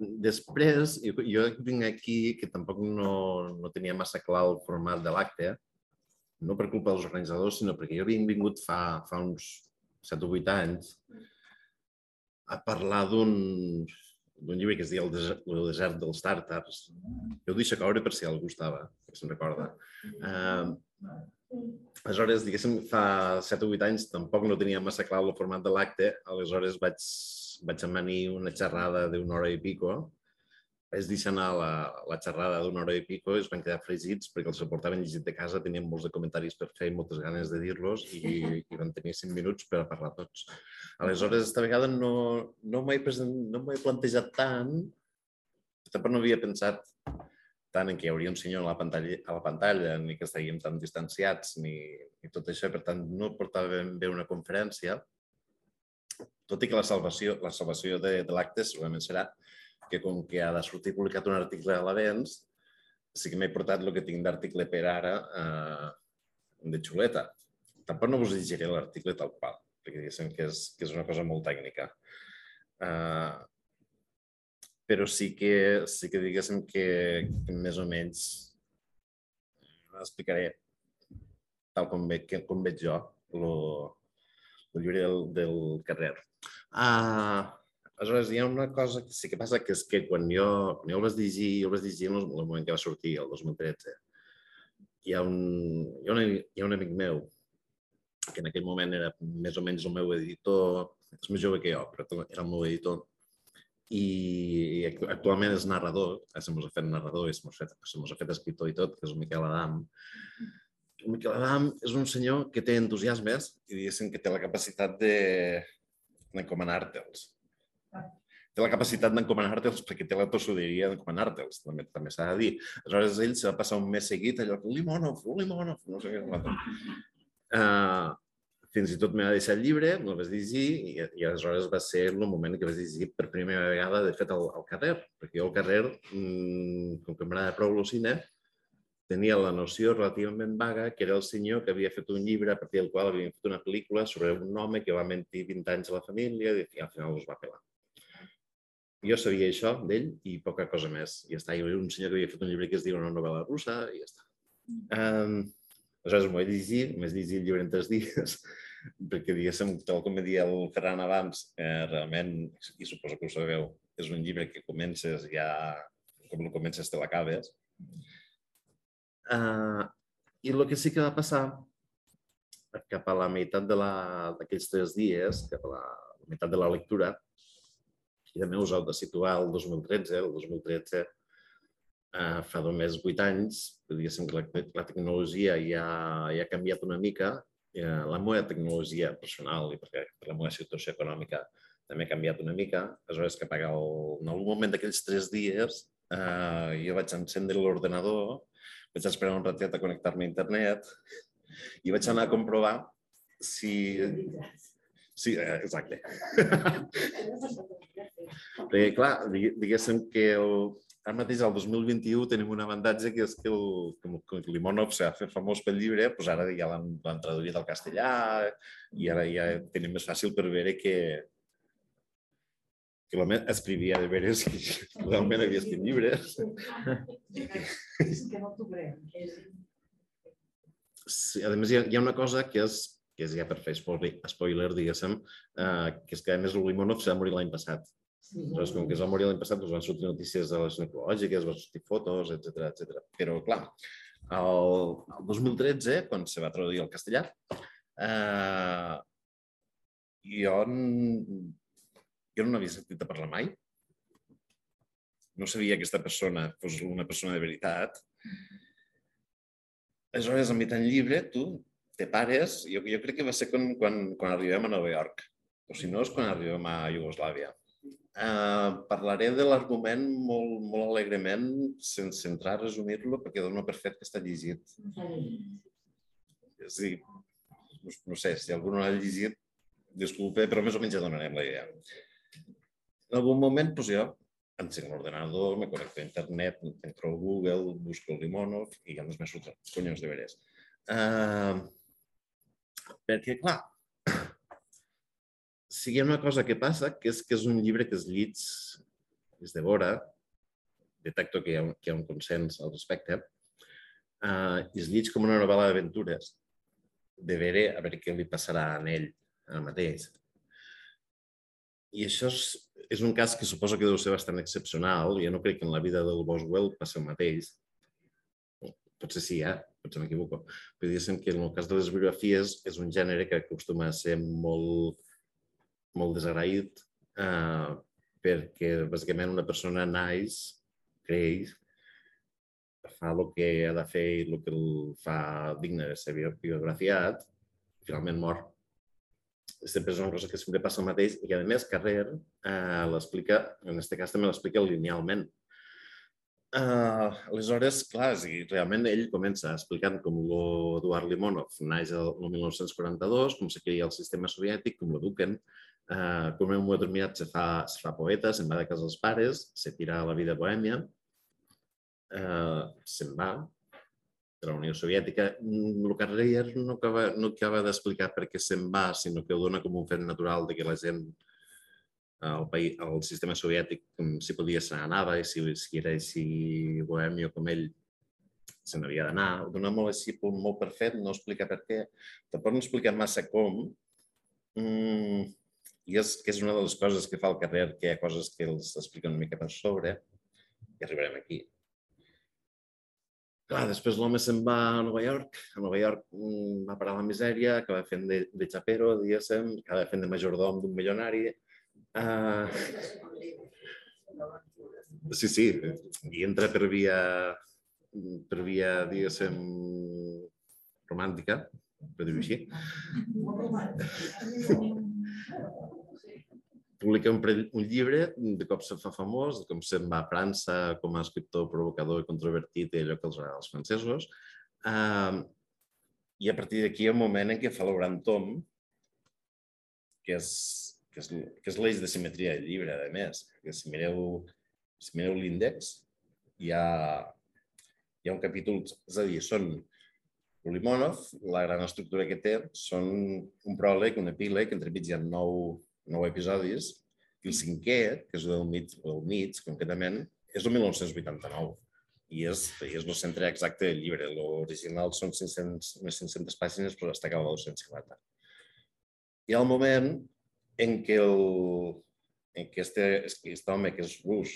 després, jo, vinc aquí, que tampoc no, no tenia massa clar el format de l'acte, no per culpa dels organitzadors, sinó perquè jo havia vingut fa, fa uns 7 o 8 anys a parlar d'un d'un llibre que es diu El desert, el desert dels tàrtars. Jo ho deixo caure per si algú estava, si se'n recorda. Uh, aleshores, diguéssim, fa 7 o 8 anys tampoc no tenia massa clar el format de l'acte, aleshores vaig, vaig amanir una xerrada d'una hora i pico, vaig deixar anar la, la xerrada d'una hora i pico i es van quedar fregits perquè els portaven llegit de casa, tenien molts de comentaris per fer i moltes ganes de dir-los i, i van tenir cinc minuts per a parlar tots. Aleshores, esta vegada no, no m'he no plantejat tant, tampoc no havia pensat tant en què hi hauria un senyor a la pantalla, a la pantalla ni que estaríem tan distanciats, ni, ni tot això, per tant, no portava bé una conferència, tot i que la salvació, la salvació de, de l'acte segurament serà que com que ha de sortir publicat un article a l'Avens, sí que m'he portat el que tinc d'article per ara eh, de xuleta. Tampoc no vos llegiré l'article tal qual, perquè diguéssim que és, que és una cosa molt tècnica. Eh, però sí que, sí que diguéssim que, que més o menys explicaré tal com, ve, com veig jo el, el llibre del, del carrer. Uh, Aleshores, hi ha una cosa que sí que passa, que és que quan jo, quan jo el vaig llegir, jo el vaig llegir en el moment que va sortir, el 2013, hi ha un, hi ha, una, hi ha un amic meu que en aquell moment era més o menys el meu editor, és més jove que jo, però era el meu editor, i, actualment és narrador, eh, se mos ha fet narrador i se mos ha fet, se mos ha fet escriptor i tot, que és el Miquel Adam. El Miquel Adam és un senyor que té entusiasmes i diguéssim que té la capacitat de d'encomanar-te'ls té la capacitat d'encomanar-te'ls perquè té la tossuderia d'encomanar-te'ls, també, també s'ha de dir. Aleshores, ell se va passar un mes seguit allò, Limonov, Limonov, no sé què. Uh, fins i tot me va deixar el llibre, el vaig llegir i, i aleshores va ser el moment que vaig llegir per primera vegada, de fet, al, al carrer, perquè jo al carrer, mmm, com que m'agrada prou el cine, tenia la noció relativament vaga que era el senyor que havia fet un llibre a partir del qual havia fet una pel·lícula sobre un home que va mentir 20 anys a la família i al final els va pelar jo sabia això d'ell i poca cosa més. I està. Hi havia un senyor que havia fet un llibre que es diu una novel·la russa i ja està. Um, aleshores m'ho vaig llegir, m'he llegit el llibre en tres dies, perquè diguéssim, tal com dia el Ferran abans, eh, realment, i suposo que ho sabeu, és un llibre que comences ja, com el comences te l'acabes. Uh, I el que sí que va passar cap a la meitat d'aquells tres dies, cap a la, la meitat de la lectura, i també us heu de situar el 2013. El 2013 eh, fa només vuit anys, diguéssim que la, la tecnologia ja, ja ha canviat una mica, eh, la meva tecnologia personal i perquè per la meva situació econòmica també ha canviat una mica. Aleshores, que el, en algun moment d'aquells tres dies eh, jo vaig encendre l'ordenador, vaig esperar un ratet a connectar-me a internet i vaig anar a comprovar si... Sí, eh, exacte. Perquè, clar, diguéssim que el, ara mateix, el 2021, tenim un avantatge que és que el, que el Limonov s'ha fet famós pel llibre, doncs ara ja l'han traduït al castellà i ara ja tenim més fàcil per veure que, que l'home escrivia de veres que realment havia escrit llibres. És que no t'ho Sí, a més, hi ha, hi ha una cosa que és, que és ja per fer spoiler, diguéssim, eh, que és que a més el Limonov s'ha morir l'any passat. Aleshores, com que es va morir l'any passat, doncs van sortir notícies de les necrològiques, van sortir fotos, etc etc. Però, clar, el, el 2013, quan se va traduir al castellà, eh, jo, jo no n'havia sentit a parlar mai. No sabia que aquesta persona fos una persona de veritat. Aleshores, a mitjà llibre, tu te pares, jo, jo crec que va ser quan, quan, quan arribem a Nova York, o si no és quan arribem a Iugoslàvia Uh, parlaré de l'argument molt, molt alegrement, sense entrar a resumir-lo, perquè dono per fet que està llegit. És a dir, no sé, si algú no l'ha llegit, disculpe, però més o menys ja donarem la idea. En algun moment, doncs jo encenc l'ordenador, me connecto a internet, entro a Google, busco el Limonov i ja més me surten conyons de veres. Uh, perquè, clar, sí hi ha una cosa que passa, que és que és un llibre que es llits es devora, detecto que hi ha un, que hi ha un consens al respecte, uh, es llig com una novel·la d'aventures, de veure a veure què li passarà a ell ara mateix. I això és, és un cas que suposo que deu ser bastant excepcional. Jo no crec que en la vida del Boswell passi el mateix. Potser sí, eh? potser m'equivoco. Però diguéssim que en el cas de les biografies és un gènere que acostuma a ser molt, molt desagraït eh, perquè bàsicament una persona naix, creix, fa el que ha de fer i el que el fa digne de ser biografiat, finalment mor sempre una cosa que sempre passa el mateix i que, a més, Carrer eh, l'explica, en aquest cas també l'explica linealment. Uh, aleshores, clar, si realment ell comença explicant com l'Eduard Limonov naix el 1942, com se crea el sistema soviètic, com l'eduquen, uh, com en un moment determinat se fa, se fa poeta, se'n va de casa dels pares, se tira a la vida bohèmia, uh, se'n va, de la Unió Soviètica, mm, el Carrier no acaba, no acaba d'explicar per què se'n va, sinó que ho dona com un fet natural de que la gent el, país, el sistema soviètic, si podia, se n'anava, i si, si era així bohèmio com ell, se n'havia d'anar. Ho dona molt així, molt per fet, no explica per què. Tampoc no explica massa com. Mm, I és que és una de les coses que fa el carrer, que hi ha coses que els explica una mica per sobre, i arribarem aquí. Clar, després l'home se'n va a Nova York, a Nova York mm, va parar la misèria, acaba fent de, de xapero, diguéssim, acaba fent de majordom d'un milionari. Uh... Sí, sí, i entra per via, per via, diguéssim, romàntica, per dir-ho així publica un, un llibre, de cop se fa famós, com se'n va a França com a escriptor provocador i controvertit i allò que els agrada als francesos. Uh, I a partir d'aquí un moment en què fa el gran tom, que és, que és, que és l'eix de simetria del llibre, a més. Que si mireu, si mireu l'índex, hi ha, hi ha un capítol, és a dir, són Limonov, la gran estructura que té, són un pròleg, un epíleg, entremig hi ha nou, nou episodis, i el cinquè, que és el mig, el mig concretament, és el 1989 i és, és el centre exacte del llibre. L'original són 500, unes 500 pàgines, però està acabada a 250. Hi ha el moment en què, el, en què este, este home, que és rus,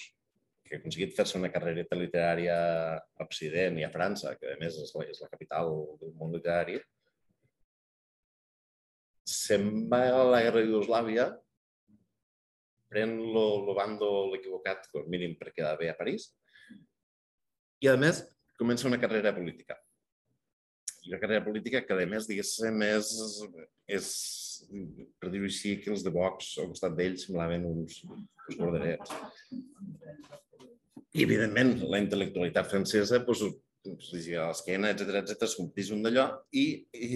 que ha aconseguit fer-se una carrereta literària a Occident i a França, que a més és la, és la capital del món literari, se'n va a la guerra d'Iugoslàvia pren el bando l'equivocat, com mínim per quedar bé a París, i a més comença una carrera política. I una carrera política que a més, diguéssim, és, és per dir-ho així, que els de Vox al costat d'ells semblaven uns, uns borderets. I, evidentment, la intel·lectualitat francesa doncs, doncs, a l'esquena, etc etc, es complís un d'allò i, i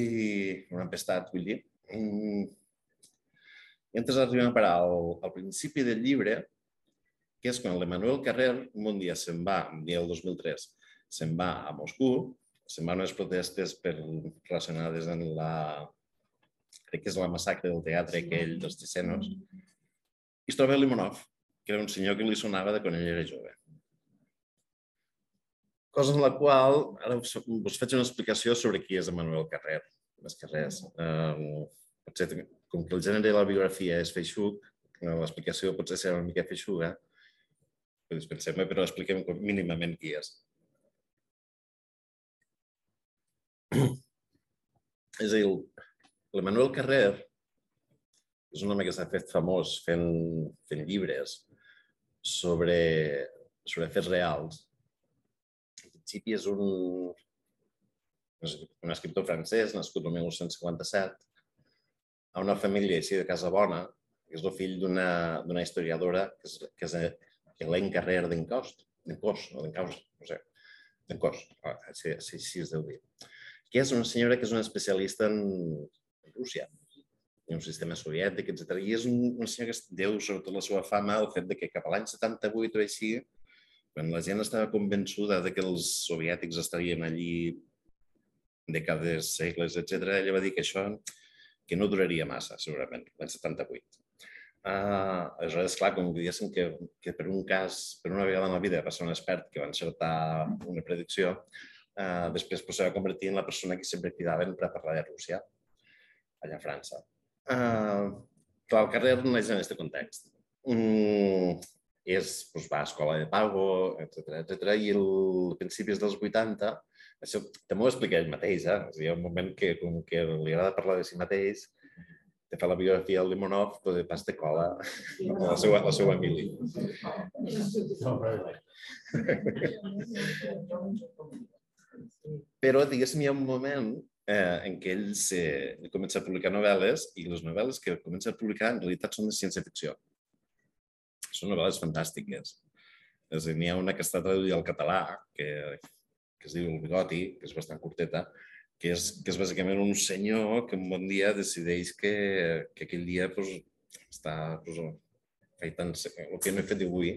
un empestat, vull dir. Mm, entonces arribem a parar al, al principi del llibre, que és quan l'Emmanuel Carrer un dia se'n va, un dia del 2003, se'n va a Moscou, se'n va a unes protestes per, relacionades amb la, crec que és la massacre del teatre aquell dels Ticenos, i es troba Limonov, que era un senyor que li sonava de quan ell era jove. Cosa en la qual ara us, us faig una explicació sobre qui és Emmanuel Carrer, més que res. Um, potser com que el gènere de la biografia és feixuc, l'explicació potser serà una mica feixuga, doncs pensem, però expliquem mínimament qui és. És a dir, l'Emanuel Carrer és un home que s'ha fet famós fent, fent llibres sobre, sobre fets reals. En principi és un, un escriptor francès nascut el 1957 a una família així de casa bona, que és el fill d'una historiadora que és, que és Helene Carrer d'Encost, d'Encos, o d'Encaus, no sé, d'Encos, així, així, així es deu dir, que és una senyora que és una especialista en Rússia, en un sistema soviètic, etc. I és una senyora que deu, sobretot la seva fama, el fet de que cap a l'any 78 o així, quan la gent estava convençuda de que els soviètics estarien allí dècades, segles, etc., ella va dir que això que no duraria massa, segurament, l'any 78. Uh, aleshores, clar, com diguéssim que, que per un cas, per una vegada en la vida va ser un expert que va encertar una predicció, uh, després pues, se va convertir en la persona que sempre cridaven per a parlar de Rússia, allà a França. Uh, clar, el carrer neix en aquest context. Mm, és, pues, va a escola de pago, etc etc i el principis dels 80, això també ho explica ell mateix, eh? És a dir, hi ha un moment que, com que li agrada parlar de si mateix, de fa la biografia del Limonov, pues, pas de cola a la seva, a la seva Emili. Però, diguéssim, hi ha un moment eh, en què ell se, comença a publicar novel·les i les novel·les que comença a publicar en realitat són de ciència-ficció. Són novel·les fantàstiques. És a dir, n'hi ha una que està traduïda al català, que, que es diu El bigoti, que és bastant curteta, que és, que és bàsicament un senyor que un bon dia decideix que, que aquell dia pues, està pues, feitant el que no he fet avui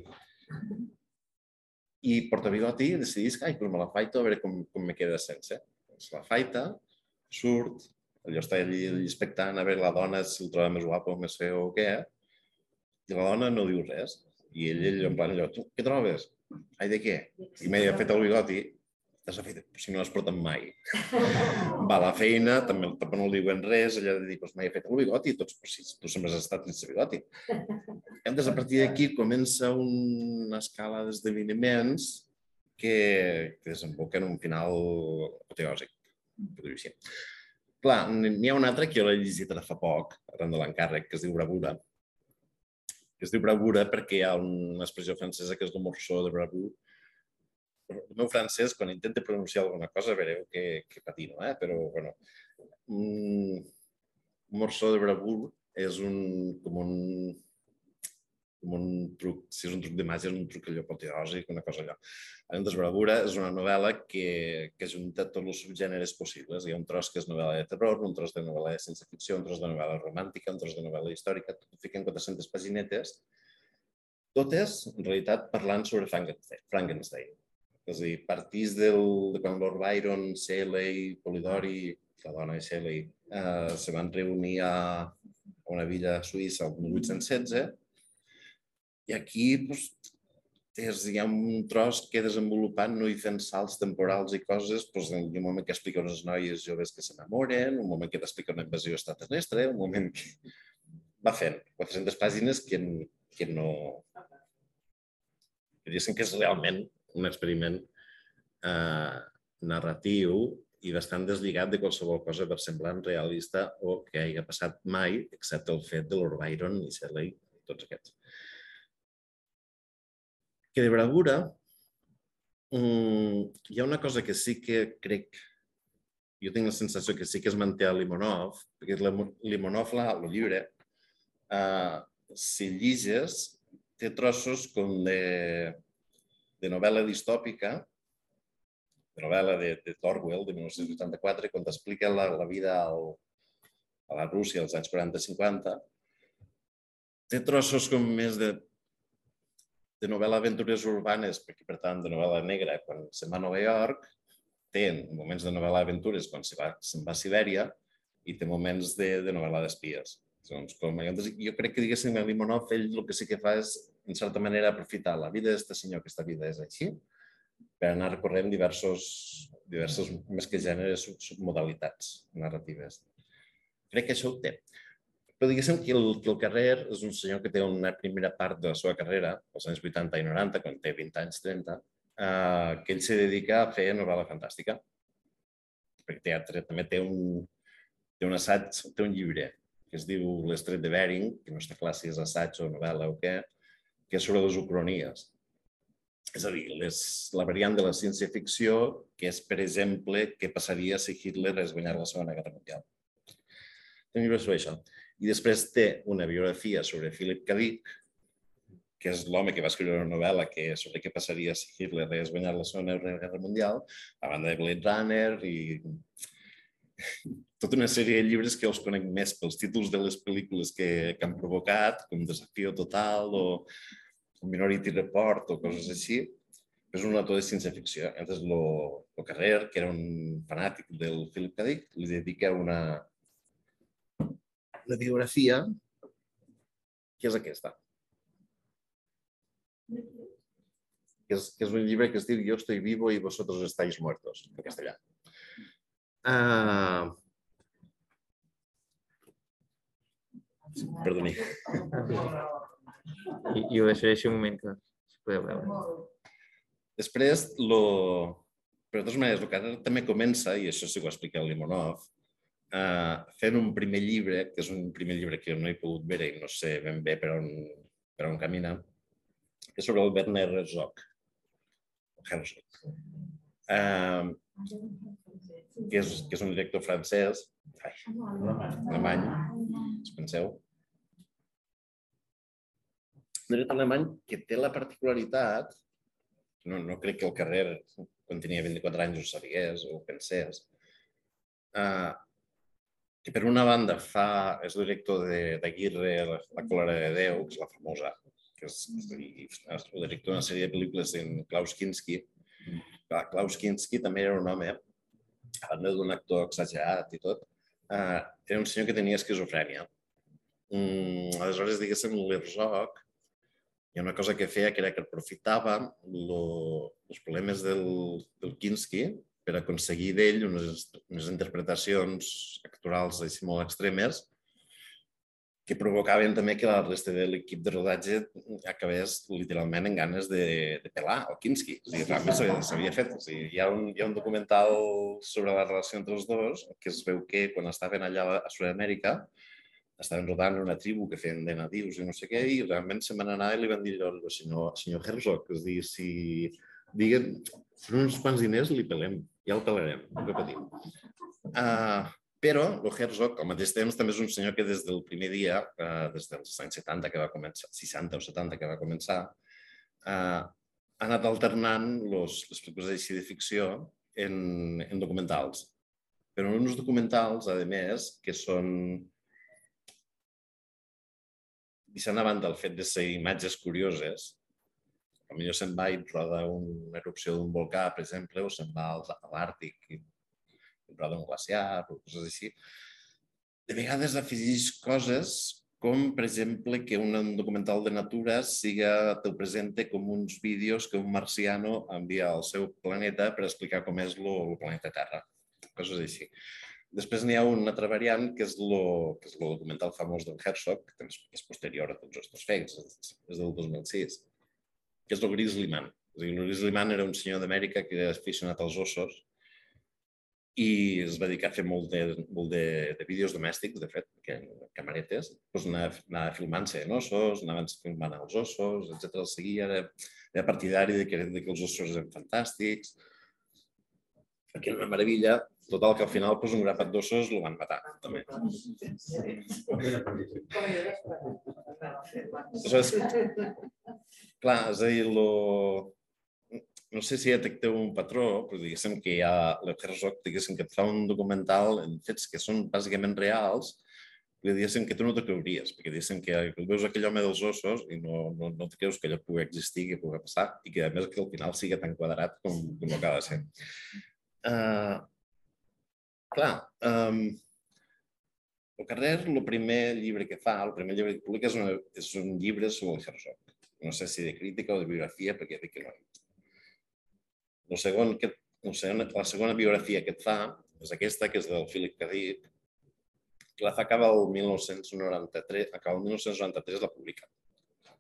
i porta bigoti i decideix que pues me la faito a veure com, com me queda sense. Se la faita, surt, allò està allí expectant a veure la dona si el troba més guapo, més feo o què, i la dona no diu res. I ell, ell en plan allò, tu què trobes? Ai, de què? I m'he fet el bigoti t'has fet, si no l'has portat mai. Va a la feina, també, també no li diuen res, ella de dir, pues, mai he fet el bigoti, tots, però si tu sempre has estat sense bigoti. Antes, a partir d'aquí, comença una escala d'esdeveniments que, que desemboca en un final apoteòsic, per dir. Clar, n'hi ha un altre que jo l'he llegit ara fa poc, arran de l'encàrrec, que es diu Bravura, que es diu Bravura perquè hi ha una expressió francesa que és morceau de Bravura, el meu francès, quan intento pronunciar alguna cosa, veureu que, que patino, eh? però bueno, un morceau de bravur és un, com un, com un truc, si és un truc de màgia, és un truc allò apoteòsic, una cosa allò. En Desbravura és una novel·la que, que junta tots els subgèneres possibles. Hi ha un tros que és novel·la de terror, un tros de novel·la de ciència ficció, un tros de novel·la romàntica, un tros de novel·la històrica, tot ho fiquen 400 paginetes, totes, en realitat, parlant sobre Frankenstein. És a dir, partís del, de quan Lord Byron, Shelley, Polidori, la dona de Shelley, eh, se van reunir a, una villa suïssa el 1816 i aquí doncs, és, hi ha un tros que desenvolupant no i fent salts temporals i coses, doncs, hi ha un moment que explica unes noies joves que s'enamoren, un moment que t'explica una invasió extraterrestre, un moment que va fent 400 pàgines que, que no... Diguéssim que és realment un experiment eh, narratiu i bastant deslligat de qualsevol cosa per semblant realista o que hagi passat mai, excepte el fet de Lord Byron i Shelley i tots aquests. Que de bravura um, hi ha una cosa que sí que crec, jo tinc la sensació que sí que es manté a Limonov, perquè Limonov, el llibre, uh, si lliges, té trossos com de de novel·la distòpica, de novel·la de, de Orwell, de 1984, quan t'explica la, la vida al, a la Rússia dels anys 40-50, té trossos com més de, de novel·la aventures urbanes, perquè per tant de novel·la negra quan se'n va a Nova York, té moments de novel·la aventures quan se'n va, se va a Sibèria i té moments de, de novel·la d'espies. Doncs, com, jo crec que, diguéssim, a Limonov, ell el que sí que fa és en certa manera, aprofitar la vida d'aquest senyor, aquesta vida és així, per anar recorrent diversos, diversos més que gèneres, submodalitats narratives. Crec que això ho té. Però diguéssim que el, que el carrer és un senyor que té una primera part de la seva carrera, als anys 80 i 90, quan té 20 anys, 30, eh, que ell se dedica a fer novel·la fantàstica. Perquè teatre també té un, té un assaig, té un llibre que es diu L'estret de Bering, que no està clar si és assaig o novel·la o què, que és sobre les ucronies. És a dir, les, la variant de la ciència-ficció, que és, per exemple, què passaria si Hitler es guanyar la Segona Guerra Mundial. Té un llibre sobre això. I després té una biografia sobre Philip K. Dick, que és l'home que va escriure una novel·la que sobre què passaria si Hitler hagués guanyat la Segona Guerra Mundial, a banda de Blade Runner i tota una sèrie de llibres que els conec més pels títols de les pel·lícules que, que han provocat, com Desafio Total o Minority Report o coses així, és un autor de ciència-ficció. Entonces, lo, lo Carrer, que era un fanàtic del Philip K. Dick, li dedica una, una biografia que és aquesta. Que és, que és un llibre que es diu Yo estoy vivo y vosotros estáis muertos, en castellà. Uh... Perdoni. I, i ho deixaré així un moment que si podeu veure. Després, lo... però de totes maneres, el que ara també comença, i això sí que ho explica el Limonov, uh, fent un primer llibre, que és un primer llibre que no he pogut veure i no sé ben bé per on, per on camina, que és sobre el Werner Herzog. Herzog. Uh, que, és, que és un director francès, ai, alemany, si penseu, un director alemany que té la particularitat no, no crec que el carrer, quan tenia 24 anys, ho sabés o ho pensés. Uh, que per una banda fa, és director d'Aguirre, la, la Clara de Déu, que és la famosa, que és, és el director d'una sèrie de pel·lícules en Klaus Kinski. Clar, Klaus Kinski també era un home, a banda d'un actor exagerat i tot, uh, era un senyor que tenia esquizofrènia. Mm, aleshores, diguéssim, l'Herzog hi ha una cosa que feia que era que aprofitava lo, els problemes del, del Kinski per aconseguir d'ell unes, unes interpretacions actorals així molt extremes que provocaven també que la resta de l'equip de rodatge acabés literalment en ganes de, de pelar el Kinski. O sigui, realment s'havia fet. O sigui, hi, ha un, hi ha un documental sobre la relació entre els dos que es veu que quan estaven allà a Sud-amèrica estaven rodant una tribu que feien de nadius i no sé què, i realment se van anar i li van dir al senyor, senyor Herzog, és dir, si diguen, per uns quants diners li pelem, ja el pelarem, no que patim. Uh, però el Herzog, al mateix temps, també és un senyor que des del primer dia, uh, des dels anys 70 que va començar, 60 o 70 que va començar, uh, ha anat alternant los, les pel·lícules així de ficció en, en documentals. Però uns documentals, a més, que són deixant a banda el fet de ser imatges curioses, potser se'n va i roda una erupció d'un volcà, per exemple, o se'n va a l'Àrtic i roda un glaciar o coses així, de vegades afegeix coses com, per exemple, que un documental de natura siga, te'l presente com uns vídeos que un marciano envia al seu planeta per explicar com és el planeta Terra. Coses així. Després n'hi ha una altra variant, que és, lo, és el documental famós del Herzog, que és posterior a tots aquests fets, és del 2006, que és el Grizzly Man. O sigui, el Grizzly Man era un senyor d'Amèrica que era aficionat als ossos i es va dedicar a fer molt de, molt de, de vídeos domèstics, de fet, que camaretes, doncs anava, anava filmant-se en ossos, anaven filmant els ossos, etc. El seguia, era, era partidari de que, de que els ossos eren fantàstics, perquè era una meravella, Total, que al final pues, un grapat d'ossos el van matar, també. Aleshores, clar, és a dir, lo... no sé si detecteu un patró, però diguéssim que hi ha l'Herzog, diguéssim que et fa un documental en fets que són bàsicament reals, i diguéssim que tu no te creuries, perquè diguéssim que veus aquell home dels ossos i no, no, no te creus que allò pugui existir, que pugui passar, i que a més que al final sigui tan quadrat com, com acaba de ser. Uh, clar, um, el Carrer, el primer llibre que fa, el primer llibre que publica és, una, és un llibre sobre el Herzog. No sé si de crítica o de biografia, perquè dic que no. El segon que, el segon, la segona biografia que et fa és aquesta, que és del Philip K. Que la fa acaba el 1993, acaba el 1993 la publica.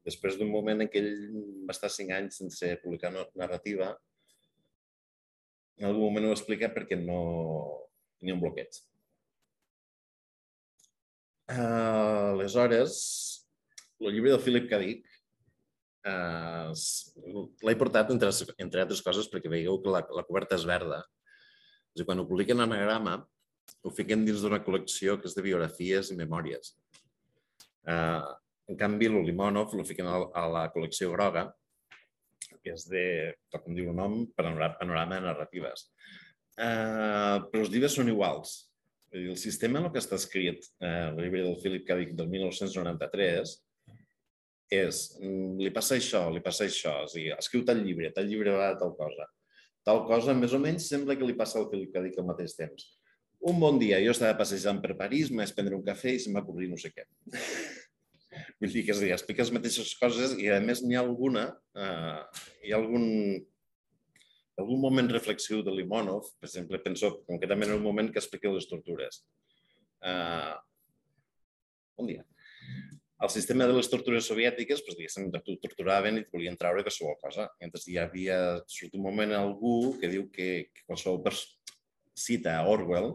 Després d'un moment en què ell va estar cinc anys sense publicar narrativa, en algun moment ho explica perquè no, tenia un bloqueig. Uh, aleshores, el llibre del Philip. Dick uh, l'he portat entre, entre altres coses perquè veieu que la, la coberta és verda. O sigui, quan ho publiquen en anagrama, ho fiquen dins d'una col·lecció que és de biografies i memòries. Uh, en canvi, el Limonov lo fiquen a, la col·lecció groga, que és de, com diu el nom, panorama, panorama de narratives. Uh, però els llibres són iguals. El sistema en el que està escrit uh, el llibre del Philip K. Dick del 1993 és, mm, li passa això, li passa això, o sigui, escriu tal llibre, tal llibre va tal cosa. Tal cosa, més o menys, sembla que li passa al Philip K. Dick al mateix temps. Un bon dia, jo estava passejant per París, m'he prendre un cafè i se'm va cobrir no sé què. Vull dir que és dir, explica les mateixes coses i a més n'hi ha alguna, eh, hi ha algun, algun moment reflexiu de Limonov, per exemple, penso concretament en el moment que explica les tortures. Uh, bon dia. El sistema de les tortures soviètiques, doncs, diguéssim, tu torturaven i et volien treure qualsevol cosa. I entonces hi havia, surt un moment algú que diu que, que qualsevol persona cita Orwell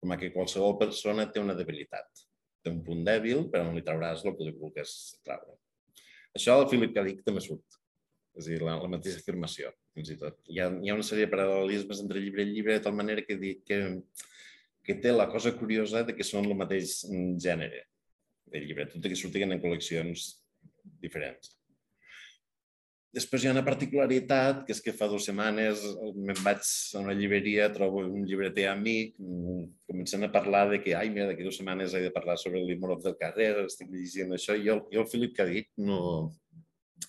com a que qualsevol persona té una debilitat. Té un punt dèbil, però no li trauràs el que li vulguis treure. Això el Philip K. Dick també surt. És a dir, la, la mateixa afirmació, fins i tot. Hi ha, hi ha una sèrie de paral·lelismes entre llibre i llibre, de tal manera que, que, que té la cosa curiosa de que són el mateix gènere de llibre, tot i que sortien en col·leccions diferents. Després hi ha una particularitat, que és que fa dues setmanes me'n vaig a una llibreria, trobo un llibreter amic, comencem a parlar de que, ai, mira, d'aquí dues setmanes he de parlar sobre el Limorov del carrer, estic llegint això, i jo, jo el Filip que ha dit, no,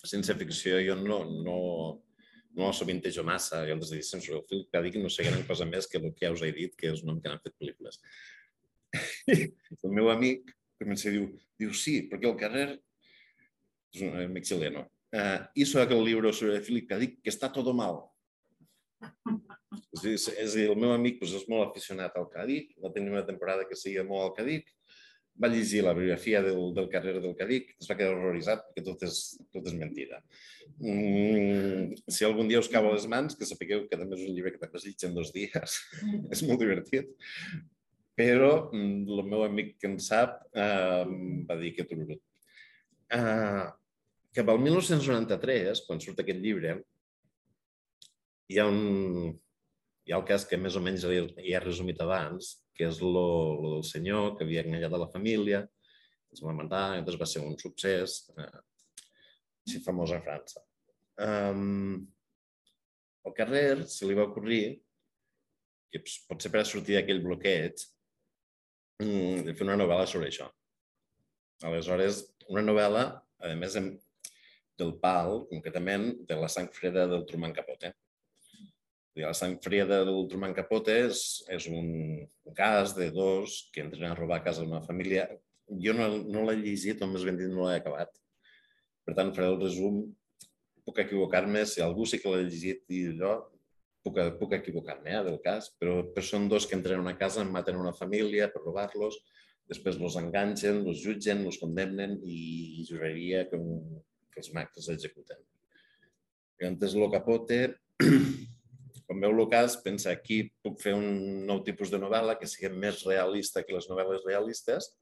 sense ficció, jo no, no, no sovintejo massa, i els dic, sobre el Filip que ha dit no sé gran cosa més que el que ja us he dit, que és un home que han fet pel·lícules. el meu amic comença a dir, diu, sí, perquè el carrer és un amic xileno, uh, hizo aquel libro sobre Philip K. Dick que està tot mal. És, és dir, el meu amic doncs, és molt aficionat al Cadic, va tenir una temporada que seguia molt al Cadic, va llegir la biografia del, del carrer del Cadic, es va quedar horroritzat perquè tot és, tot és mentida. Mm, si algun dia us cau a les mans, que sapigueu que també és un llibre que també es en dos dies, és molt divertit, però mm, el meu amic que en sap eh, va dir que tururut. Uh, cap al 1993, quan surt aquest llibre, hi ha, un, hi ha el cas que més o menys hi ha resumit abans, que és lo, lo del senyor que havia enganyat a la família, es va matar, i va ser un succés, eh, així famós a França. Um, al carrer se li va ocorrir, que potser per sortir d'aquell bloqueig, de fer una novel·la sobre això. Aleshores, una novel·la, a més, del pal, concretament, de la sang freda del Truman Capote. La sang freda del Truman Capote és, és un cas de dos que entren a robar a casa d'una família. Jo no, no l'he llegit, o més ben dit no l'he acabat. Per tant, faré el resum. Puc equivocar-me, si algú sí que l'ha llegit i allò, puc, puc equivocar-me eh, del cas, però, però són dos que entren a una casa, maten una família per robar-los, després los enganxen, los jutgen, los condemnen i juraria que un, que els mags executen. I antes lo capote, quan veu el cas, pensa aquí puc fer un nou tipus de novel·la que sigui més realista que les novel·les realistes,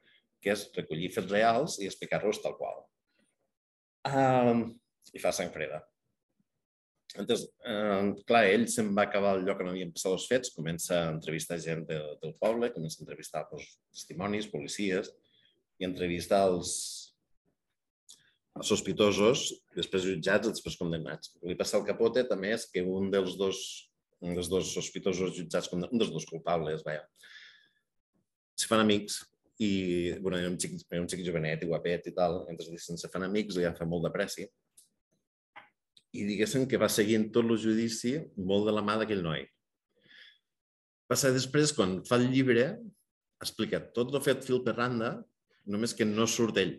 que és recollir fets reals i explicar-los tal qual. Um, I fa sang freda. Entonces, eh, clar, ell se'n va acabar el lloc on havien passat els fets, comença a entrevistar gent de, del poble, comença a entrevistar doncs, testimonis, policies, i entrevistar els, sospitosos, després jutjats, després condemnats. El li passa al Capote també és que un dels dos, un dels dos sospitosos jutjats, un dels dos culpables, vaja, se fan amics i, bueno, era un xic, era un xic jovenet i guapet i tal, entre se fan amics, li fa molt de pressi. I diguéssim que va seguint tot el judici molt de la mà d'aquell noi. Passa després, quan fa el llibre, explica tot el fet fil per randa, només que no surt ell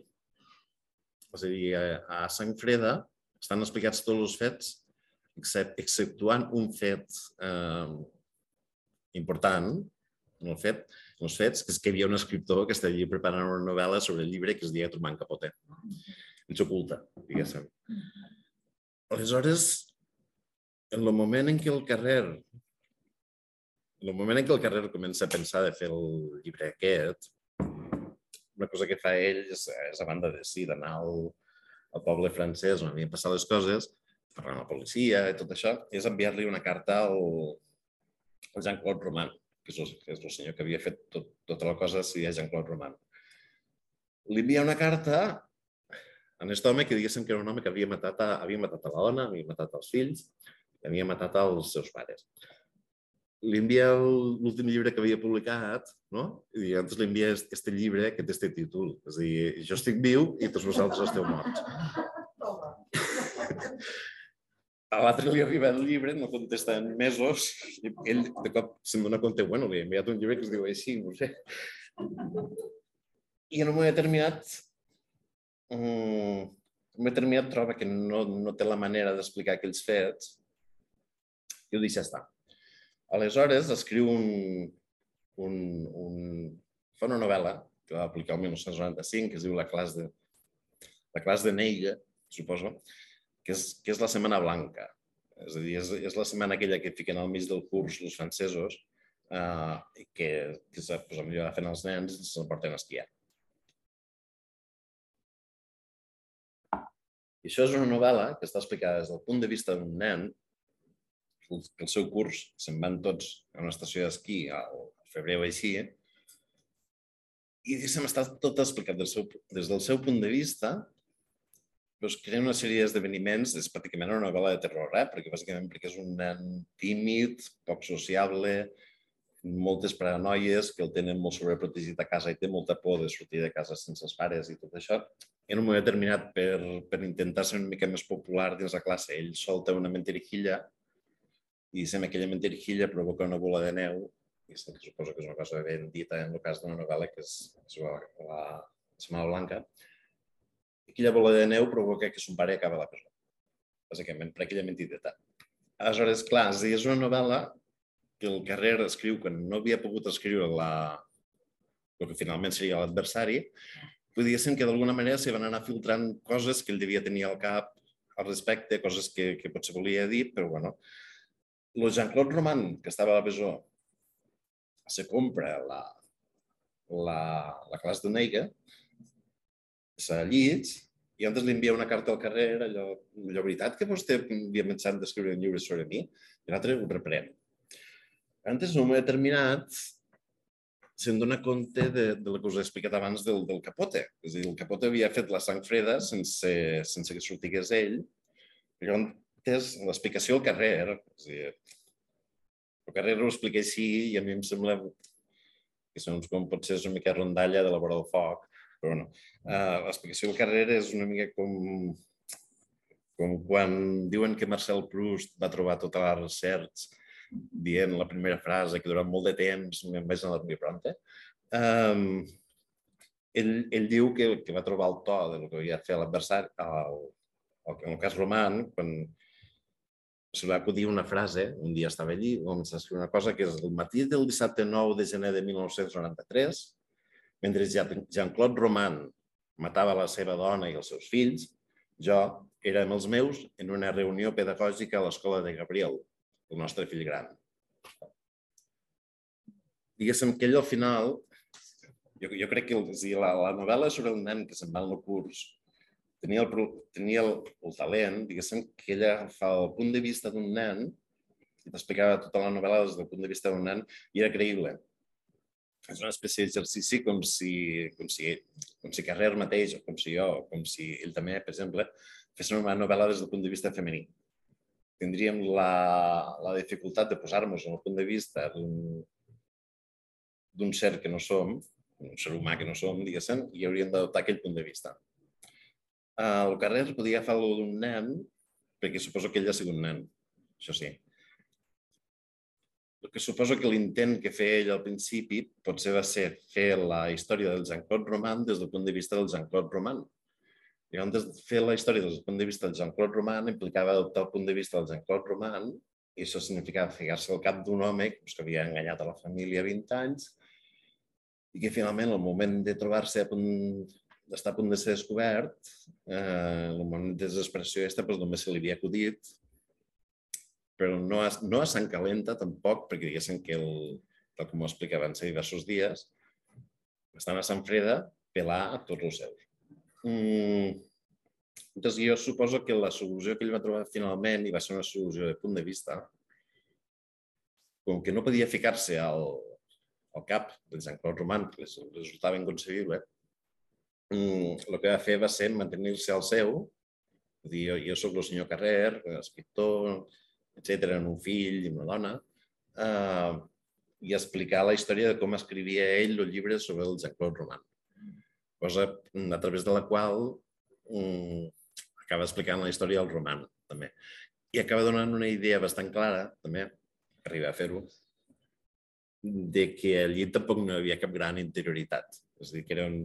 és a dir, a, sang freda estan explicats tots els fets, except, exceptuant un fet eh, important, el fet, els fets, que és que hi havia un escriptor que estava preparant una novel·la sobre el llibre que es deia Truman Capote. Ens oculta, diguéssim. Aleshores, en el moment en què el carrer en el moment en què el carrer comença a pensar de fer el llibre aquest, una cosa que fa ell és, és a banda de sí, d'anar al, al poble francès on havien passat les coses, parlar amb la policia i tot això, és enviar-li una carta al, al Jean-Claude Roman, que és, el, que és el senyor que havia fet tot, tota la cosa si és Jean-Claude Roman. Li envia una carta a aquest home que diguéssim que era un home que havia matat, a, havia matat a la dona, havia matat els fills, havia matat els seus pares li envia l'últim llibre que havia publicat, no? I llavors li envia aquest llibre que té aquest títol. És a dir, jo estic viu i tots vosaltres esteu morts. A l'altre li arriba el llibre, no contesta en mesos, i ell de cop se'n dona compte, bueno, li he enviat un llibre que es diu així, no sé. I en un moment determinat mm, determinat troba que no, no té la manera d'explicar aquells fets i ho deixa estar. Aleshores, escriu un, un, un, fa una novel·la que va publicar el 1995, que es diu La classe de, la classe de Neiga, suposo, que és, que és la Setmana Blanca. És a dir, és, és la setmana aquella que fiquen al mig del curs els francesos uh, que, que pues, millor agafen els nens i se'ls porten a esquiar. Això és una novel·la que està explicada des del punt de vista d'un nen que el seu curs se'n van tots a una estació d'esquí al febrer o així, i diguéssim, està tot explicat del seu, des del seu punt de vista, doncs crea una sèrie d'esdeveniments, és pràcticament una novel·la de terror, eh? perquè bàsicament perquè és un nen tímid, poc sociable, moltes paranoies, que el tenen molt sobreprotegit a casa i té molta por de sortir de casa sense els pares i tot això. En un moment determinat, per, per intentar ser una mica més popular dins la classe, ell solta una mentirijilla i sembla aquella mentirijilla provoca una bola de neu i suposo que és una cosa ben dita en el cas d'una novel·la que és, és la, la Setmana Blanca. Aquella bola de neu provoca que son pare acaba la presó. Bàsicament, per aquella mentideta. Aleshores, clar, és una novel·la que el Carrer escriu que no havia pogut escriure la, el que finalment seria l'adversari, vull dir que d'alguna manera s'hi van anar filtrant coses que ell devia tenir al cap al respecte, coses que, que potser volia dir, però bueno. El Jean-Claude Roman, que estava a la presó, se compra la, la, la classe de Neiga, se llits, i antes li envia una carta al carrer, allò, allò veritat que vostè havia pensat d'escriure un llibre sobre mi? I l'altre ho reprèn. Antes, en un moment determinat, se'n dona compte de, de lo que us he explicat abans del, del Capote. És a dir, el Capote havia fet la sang freda sense, sense que sortigués ell, però antes l'explicació al carrer, és a dir, el carrer ho explica així i a mi em sembla que segons com potser és una mica rondalla de la vora del foc, però no. Uh, l'explicació del carrer és una mica com, com quan diuen que Marcel Proust va trobar totes les recercs dient la primera frase, que durant molt de temps em vaig anar a dormir pronta, um, ell, ell diu que, que va trobar el to del que havia fet l'adversari, en el cas roman, quan se va acudir una frase, un dia estava allí, on s'escriu una cosa que és el matí del dissabte 9 de gener de 1993, mentre Jean-Claude Roman matava la seva dona i els seus fills, jo era amb els meus en una reunió pedagògica a l'escola de Gabriel, el nostre fill gran. Diguéssim que ell al final, jo, jo crec que o sigui, la, la novel·la sobre el nen que se'n va al curs tenia el, tenia el, el talent, diguéssim, que ella fa el punt de vista d'un nen i t'explicava tota la novel·la des del punt de vista d'un nen i era creïble. És una espècie d'exercici com si, com si, com si Carrer mateix, o com si jo, o com si ell també, per exemple, fes una novel·la des del punt de vista femení tindríem la, la dificultat de posar-nos en el punt de vista d'un ser que no som, un ser humà que no som, diguéssim, i hauríem d'adoptar aquell punt de vista. El carrer podia fer lo d'un nen, perquè suposo que ell ha sigut un nen, això sí. El que suposo que l'intent que feia ell al principi potser va ser fer la història del Jean-Claude Roman des del punt de vista del Jean-Claude Roman, i antes de fer la història des del punt de vista del Jean-Claude Roman implicava adoptar el punt de vista del Jean-Claude Roman i això significava ficar-se al cap d'un home que, que havia enganyat a la família 20 anys i que finalment, el moment de trobar-se d'estar a punt de ser descobert, eh, el moment de desesperació aquesta, doncs, només se li havia acudit, però no a, no a Sant Calenta tampoc, perquè diguéssim que, el, tal com ho explicava abans diversos dies, estan a Sant Freda, pelar a tots els seus. Mm, doncs jo suposo que la solució que ell va trobar finalment, i va ser una solució de punt de vista, com que no podia ficar-se al, al cap de Jean-Claude Roman, que les resultava inconcebible, mm, el que va fer va ser mantenir-se al seu, dir, jo, jo sóc el senyor Carrer, escriptor, etc., un fill i una dona, eh, i explicar la història de com escrivia ell el llibre sobre el Jean-Claude Roman cosa mm, a través de la qual um, acaba explicant la història del roman, també. I acaba donant una idea bastant clara, també, arriba a fer-ho, de que allí tampoc no hi havia cap gran interioritat. És a dir, que era un,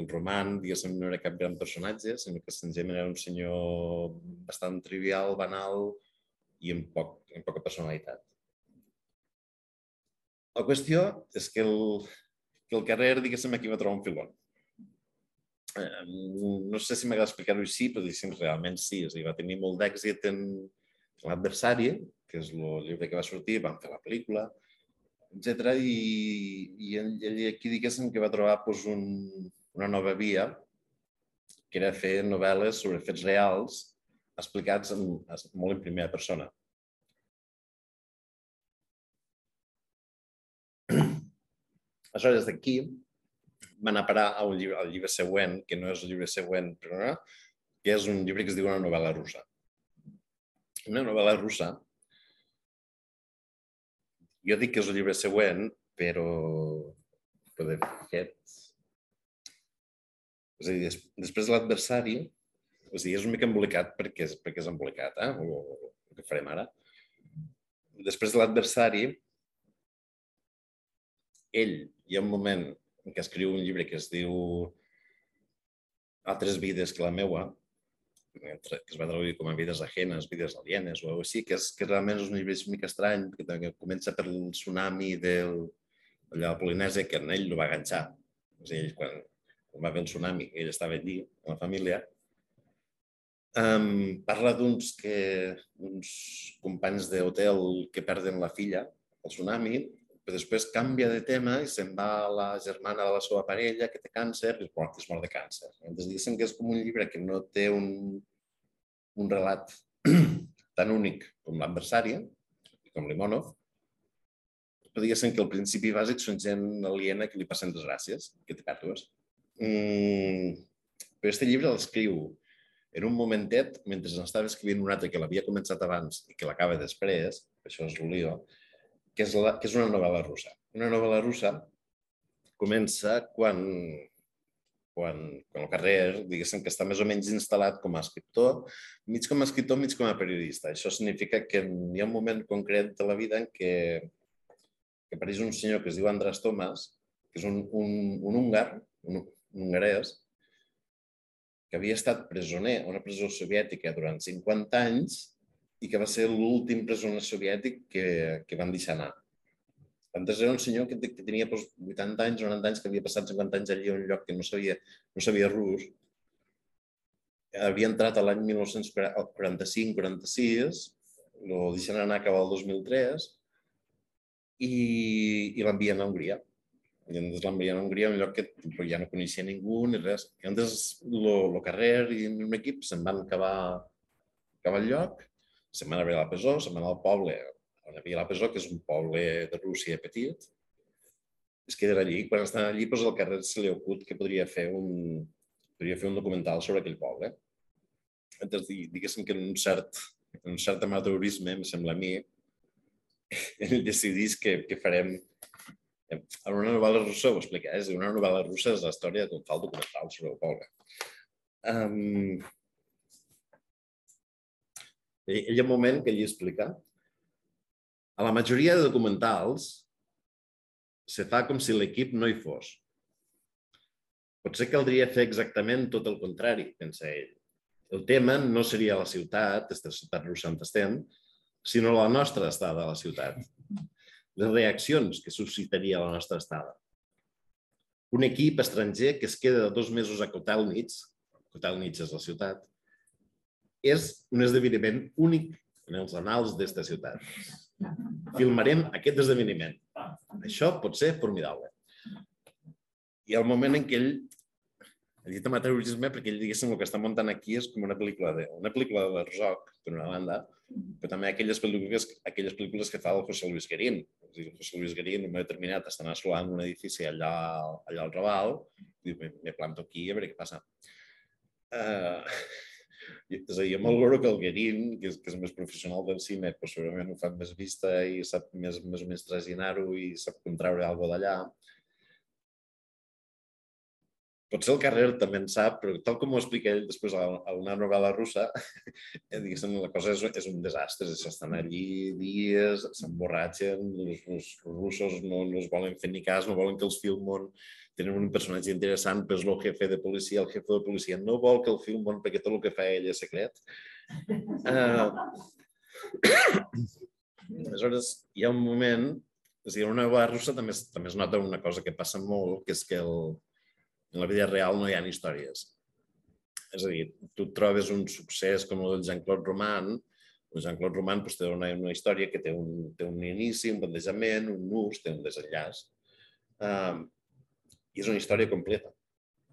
un roman, diguéssim, no era cap gran personatge, sinó que senzillament era un senyor bastant trivial, banal i amb, poc, amb poca personalitat. La qüestió és que el, que el carrer, diguéssim, aquí va trobar un filon. No sé si m'agrada explicar-ho així, però diguéssim, realment sí. És dir, va tenir molt d'èxit en, en l'adversari, que és el llibre que va sortir, van fer la pel·lícula, etc. I, i ell aquí diguéssim que va trobar doncs, un, una nova via, que era fer novel·les sobre fets reals explicats en, molt en primera persona. Aleshores, d'aquí va anar a parar a un llibre, al llibre següent, que no és el llibre següent, però no, que és un llibre que es diu una novel·la russa. Una novel·la russa jo dic que és el llibre següent, però, però de fet... És a dir, des, després de l'adversari, és, dir, és una mica embolicat perquè és, perquè és embolicat, eh? o, o, el que farem ara. Després de l'adversari, ell, hi ha un moment què escriu un llibre que es diu Altres vides que la meua, que es va traduir com a vides ajenes, vides alienes o així, que, és, que realment és un llibre mica estrany, que comença per el tsunami del, allà a Polinèsia, que en ell no va enganxar. És a dir, quan, quan va haver el tsunami, ell estava allí, amb la família, um, parla d'uns que uns companys d'hotel que perden la filla al tsunami, però després canvia de tema i se'n va a la germana de la seva parella que té càncer i es mor, es mor de càncer. Llavors, diguéssim que és com un llibre que no té un, un relat tan únic com l'adversari, com Limonov, però diguéssim que el principi bàsic són gent aliena que li passen desgràcies, que té pèrdues. Mm, però aquest llibre l'escriu en un momentet, mentre estava escrivint un altre que l'havia començat abans i que l'acaba després, això és lío, que és, la, que és una novel·la russa. Una novel·la russa comença quan, quan, quan el carrer, diguéssim, que està més o menys instal·lat com a escriptor, mig com a escriptor, mig com a periodista. Això significa que hi ha un moment concret de la vida en què, que apareix un senyor que es diu Andrés Tomàs, que és un, un, un húngar, un, un hongarès, que havia estat presoner a una presó soviètica durant 50 anys i que va ser l'últim presoner soviètic que, que van deixar anar. Antes era un senyor que, que tenia doncs, 80 anys, 90 anys, que havia passat 50 anys allí a un lloc que no sabia, no sabia rus. Havia entrat a l'any 1945-46, el deixen anar cap al 2003 i, i l'envien a Hongria. I llavors l'envien a Hongria, un lloc que ja no coneixia ningú ni res. I llavors el carrer i un equip se'n van acabar, acabar el lloc se'n van a la presó, se'n van al poble on hi havia la presó, que és un poble de Rússia petit, es queden allí. Quan estan allí, doncs al carrer se li acut que podria fer un, podria fer un documental sobre aquell poble. Entonces, diguéssim que en un cert, en un cert amateurisme, em sembla a mi, decidís que, que farem en una novel·la russa, ho explica, és una novel·la russa és la història d'un tal documental sobre el poble. Um, hi ha un moment que ell explica a la majoria de documentals se fa com si l'equip no hi fos. Potser caldria fer exactament tot el contrari, pensa ell. El tema no seria la ciutat, aquesta ciutat russa on estem, sinó la nostra estada a la ciutat. Les reaccions que suscitaria la nostra estada. Un equip estranger que es queda dos mesos a Kotelnitz, Kotelnitz és la ciutat, és un esdeveniment únic en els anals d'esta ciutat. Filmarem aquest esdeveniment. Això pot ser formidable. I el moment en què ell ha dit amateurisme perquè ell, diguéssim, el que està muntant aquí és com una pel·lícula de, una pel·lícula de rock, per una banda, però també aquelles pel·lícules, aquelles pel·lícules que fa el José Luis Guerín. És dir, el José Luis Guerín, un moment determinat, està assolant un edifici allà, allà al Raval, i diu, me, me planto aquí a veure què passa. Uh, és a dir, amb el Goro Calguerín, que és, que és més professional del cine, però segurament ho fa més vista i sap més, més o menys trasinar-ho i sap contraure alguna d'allà. potser el carrer també en sap, però tal com ho explica ell després a una novel·la russa, eh, diguéssim, la cosa és, és un desastre. S'estan allí dies, s'emborratxen, els, els russos no, no es volen fer ni cas, no volen que els filmen, tenen un personatge interessant, però és el jefe de policia, el jefe de policia no vol que el filmen perquè tot el que fa ell és secret. Uh, aleshores, hi ha un moment, és a dir, una novel·la russa també, es, també es nota una cosa que passa molt, que és que el, en la vida real no hi ha històries. És a dir, tu trobes un succés com el del Jean-Claude Roman, el Jean-Claude Roman doncs, té una, una història que té un, té un inici, un plantejament, un nus, té un desenllaç. Uh, I és una història completa.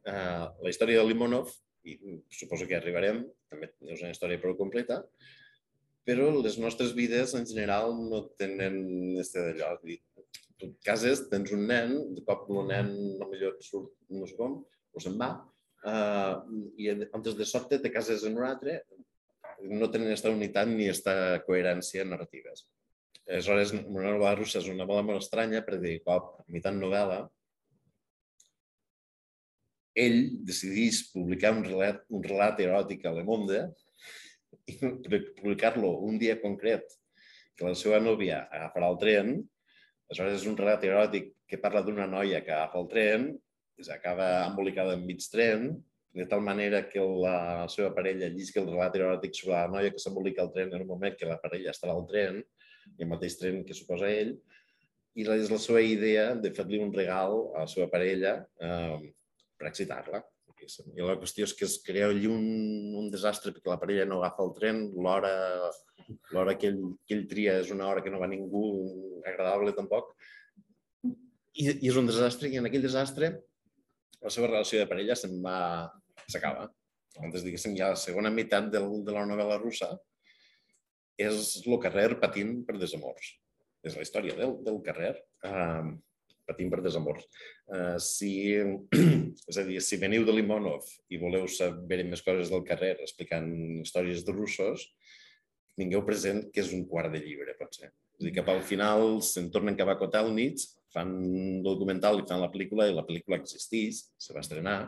Uh, la història de Limonov, i suposo que arribarem, també és una història prou completa, però les nostres vides en general no tenen este d'allò tu cases, tens un nen, de cop el nen no millor surt no sé com, o se'n va, uh, i antes de sobte te cases en un altre, no tenen esta unitat ni esta coherència narratives. Aleshores, una novel·la russa és una novel·la molt estranya perquè, cop, a mitad novel·la, ell decideix publicar un relat, un relat eròtic a Le Monde i publicar-lo un dia concret que la seva nòvia agafarà el tren. Aleshores, és un relat eròtic que parla d'una noia que agafa el tren i s'acaba embolicada en mig tren, de tal manera que la seva parella llisca el relat eròtic sobre la noia que s'embolica el tren en un moment que la parella estarà al tren, i el mateix tren que suposa ell, i és la seva idea de fer-li un regal a la seva parella eh, per excitar-la. I la qüestió és que es crea allí un, un desastre perquè la parella no agafa el tren, l'hora l'hora que, ell, que ell tria és una hora que no va ningú agradable tampoc. I, i és un desastre, i en aquell desastre la seva relació de parella se'n va... s'acaba. Antes, diguéssim, ja la segona meitat del, de la novel·la russa és el carrer patint per desamors. És la història del, del carrer. Uh, patint per desamors. Uh, si, és a dir, si veniu de Limonov i voleu saber més coses del carrer explicant històries de russos, tingueu present que és un quart de llibre, potser. És a dir, cap al final se'n tornen cap a Kotelnitz, fan un documental i fan la pel·lícula, i la pel·lícula existeix, se va estrenar,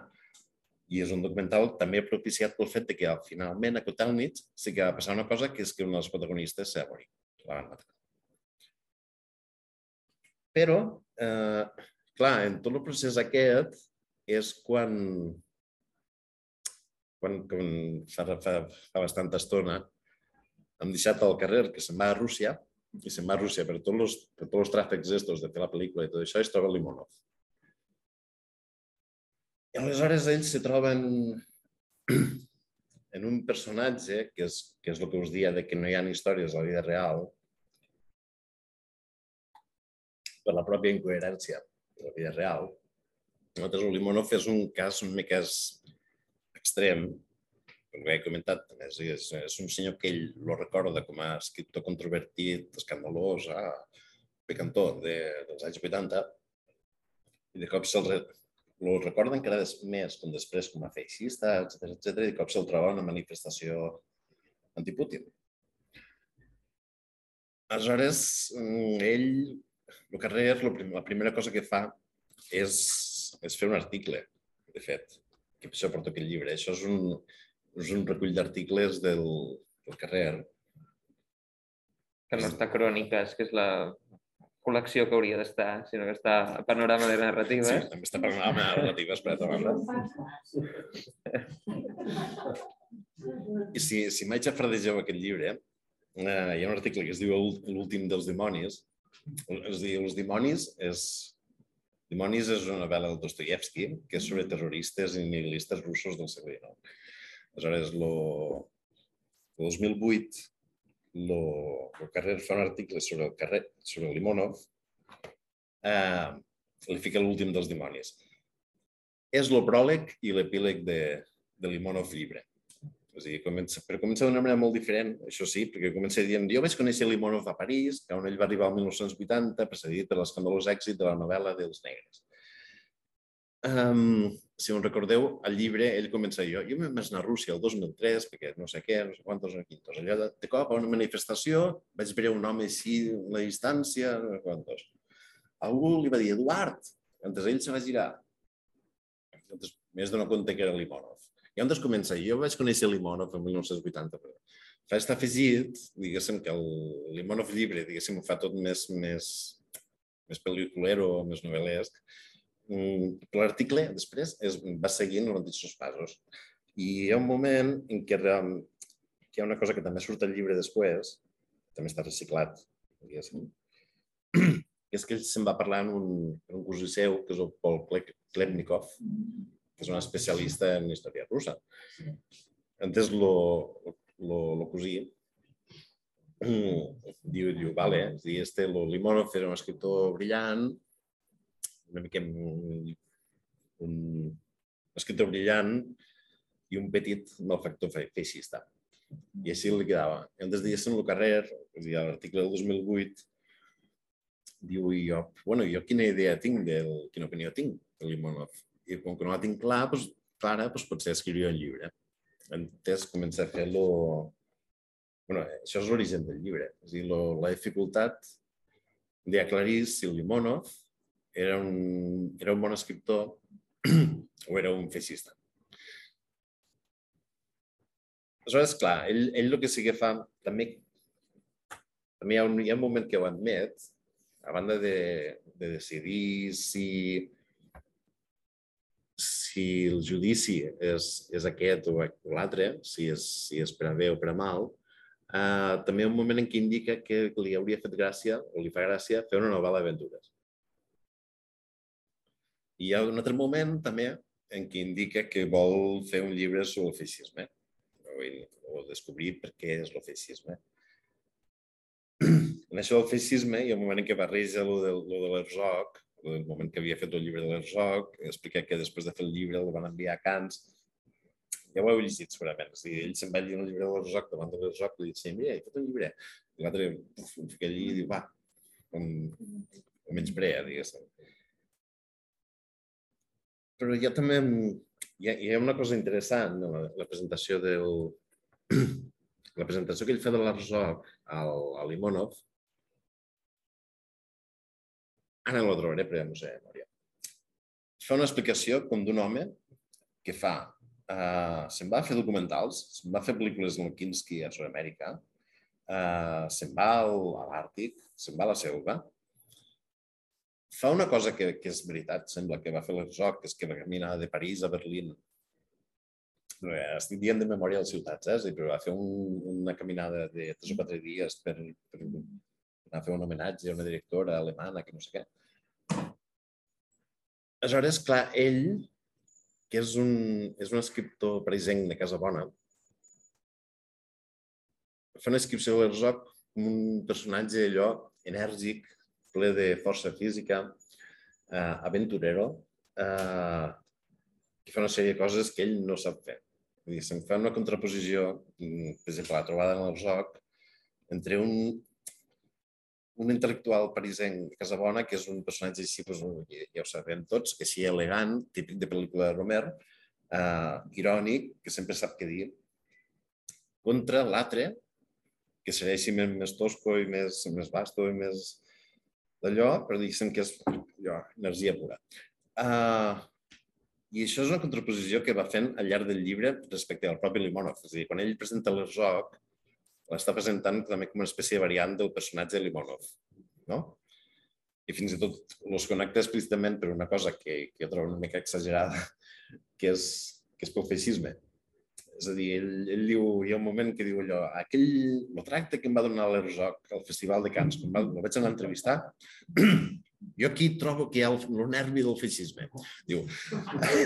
i és un documental també propiciat pel fet de que finalment a Kotelnitz sí que va passar una cosa que és que un dels protagonistes s'ha morit. La van matar. Però eh, clar, en tot el procés aquest és quan, quan, quan fa, fa, fa bastanta estona hem deixat al carrer que se'n va a Rússia i se'n va a Rússia per tots els, per tots els tràfics estos de fer la pel·lícula i tot això es troba Limonov. I aleshores ells se troben en un personatge que és, que és el que us dia de que no hi ha històries a la vida real, per la pròpia incoherència de la vida real. Nosaltres, el Limonov és un cas un mica extrem, com he comentat, és, és, és un senyor que ell lo recorda com a escriptor controvertit, escandalós, ah, picantó de, dels anys 80, i de cop se'l lo recorda encara més com després com a feixista, etc etc i de cop se'l troba una manifestació antiputin. Aleshores, mm, ell el carrer, la primera cosa que fa és, és fer un article, de fet, que això porto aquest llibre. Això és un, és un recull d'articles del, del carrer. Que no està cròniques, que és la col·lecció que hauria d'estar, sinó que està a panorama de narratives. Sí, també està a panorama de narratives, per altra banda. I si, si m'haig afradegeu aquest llibre, eh, hi ha un article que es diu L'últim dels dimonis, és dir, Els dimonis és... Dimonis és una novel·la del Dostoyevsky que és sobre terroristes i nihilistes russos del segle XIX. Aleshores, lo, el 2008, lo, el carrer fa un article sobre el carrer, sobre el Limonov, eh, li fica l'últim dels dimonis. És el pròleg i l'epíleg de, de Limonov llibre. O sigui, comença, però comença d'una manera molt diferent, això sí, perquè comença dient jo vaig conèixer Limonov a París, que on ell va arribar al 1980, precedit per l'escandalós èxit de la novel·la dels negres. Um, si us recordeu, al llibre ell comença jo, jo m'he anar a Rússia el 2003, perquè no sé què, no sé quantos, no sé quintos. Allò de, de cop a una manifestació vaig veure un home així a la distància, no sé quantos. Algú li va dir, Eduard, mentre ell se va girar. M'he donat compte que era Limonov. I on es comença? Jo vaig conèixer Limonov en 1980, però fa estar afegit, diguéssim, que el Limonov llibre, diguéssim, ho fa tot més, més, més pel·liculero, més novel·lesc. Mm, l'article, després, és, va seguint els mateixos passos. I hi ha un moment en què, que hi ha una cosa que també surt al llibre després, també està reciclat, diguéssim, que és que ell se'n va parlar en un, en un cosí seu, que és el Paul Klepnikov, que és un especialista en història russa. Entonces, lo, lo, lo cosí diu, diu, vale, és dir, este, lo Limonov era un escriptor brillant, una mica un, un escriptor brillant i un petit malfactor feixista. I així li quedava. I antes diguéssim el carrer, l'article del 2008, diu jo, bueno, jo quina idea tinc del, quina opinió tinc de Limonov. I com que no la tinc clar, doncs, clara, doncs potser escriuria un llibre. Entès, comença a fer-lo... bueno, això és l'origen del llibre. És dir, lo, la dificultat d'aclarir si Limonov era un, era un bon escriptor o era un feixista. Aleshores, clar, ell, ell el que sí que fa, també, també hi ha, un, hi ha un moment que ho admet, a banda de, de decidir si, si el judici és, és aquest o l'altre, si, és, si és per a bé o per a mal, eh, també un moment en què indica que li hauria fet gràcia, o li fa gràcia, fer una novel·la d'aventures. I hi ha un altre moment, també, en què indica que vol fer un llibre sobre el feixisme o descobrir per què és el feixisme. En això del feixisme hi ha un moment en què barreja el de, lo de l'Herzog, el moment que havia fet el llibre de l'Herzog, explica que després de fer el llibre el van enviar a Cans. Ja ho heu llegit segurament. O sigui, ell se'n va llegir el llibre de l'Herzog davant de l'Herzog i diu, mira, he fet un llibre. I l'altre em fica allí i diu, va, com, com menys brea, diguéssim. Però ja també hi ha, hi ha una cosa interessant en la, la presentació del... la presentació que ell fa de l'Arzog al, al Limonov. Ara no la trobaré, però ja no sé, Maria. Fa una explicació com d'un home que fa... Uh, se'n va a fer documentals, se'n va a fer pel·lícules del Kinski a Sud-amèrica, uh, se'n va al, a l'Àrtic, se'n va a la selva, fa una cosa que, que és veritat, sembla que va fer l'Herzog, que és que va caminar de París a Berlín. Estic dient de memòria les ciutats, eh? però va fer un, una caminada de tres o quatre dies per, per anar a fer un homenatge a una directora alemana, que no sé què. Aleshores, clar, ell, que és un, és un escriptor parisenc de Casa Bona, fa una descripció de l'Herzog com un personatge allò enèrgic, ple de força física, eh, aventurero, eh, que fa una sèrie de coses que ell no sap fer. Vull dir, se'm fa una contraposició, per exemple, la trobada en joc, entre un, un intel·lectual parisenc de Casabona, que és un personatge així, doncs, ja ho sabem tots, que així elegant, típic de pel·lícula de Romer, eh, irònic, que sempre sap què dir, contra l'altre, que serà així més, més tosco i més, més vasto i més d'allò, però diguéssim que és allò, energia pura. Uh, I això és una contraposició que va fent al llarg del llibre respecte al propi Limonov. És a dir, quan ell presenta l'Herzog, l'està presentant també com una espècie de variant del personatge de Limonov. No? I fins i tot els connecta explícitament per una cosa que, que jo trobo una mica exagerada, que és, que és pel feixisme. És a dir, ell, ell diu, hi ha un moment que diu allò, aquell, el tracte que em va donar l'Herzog al Festival de Cants, quan el vaig anar a entrevistar, jo aquí trobo que hi ha el, el nervi del feixisme. Diu,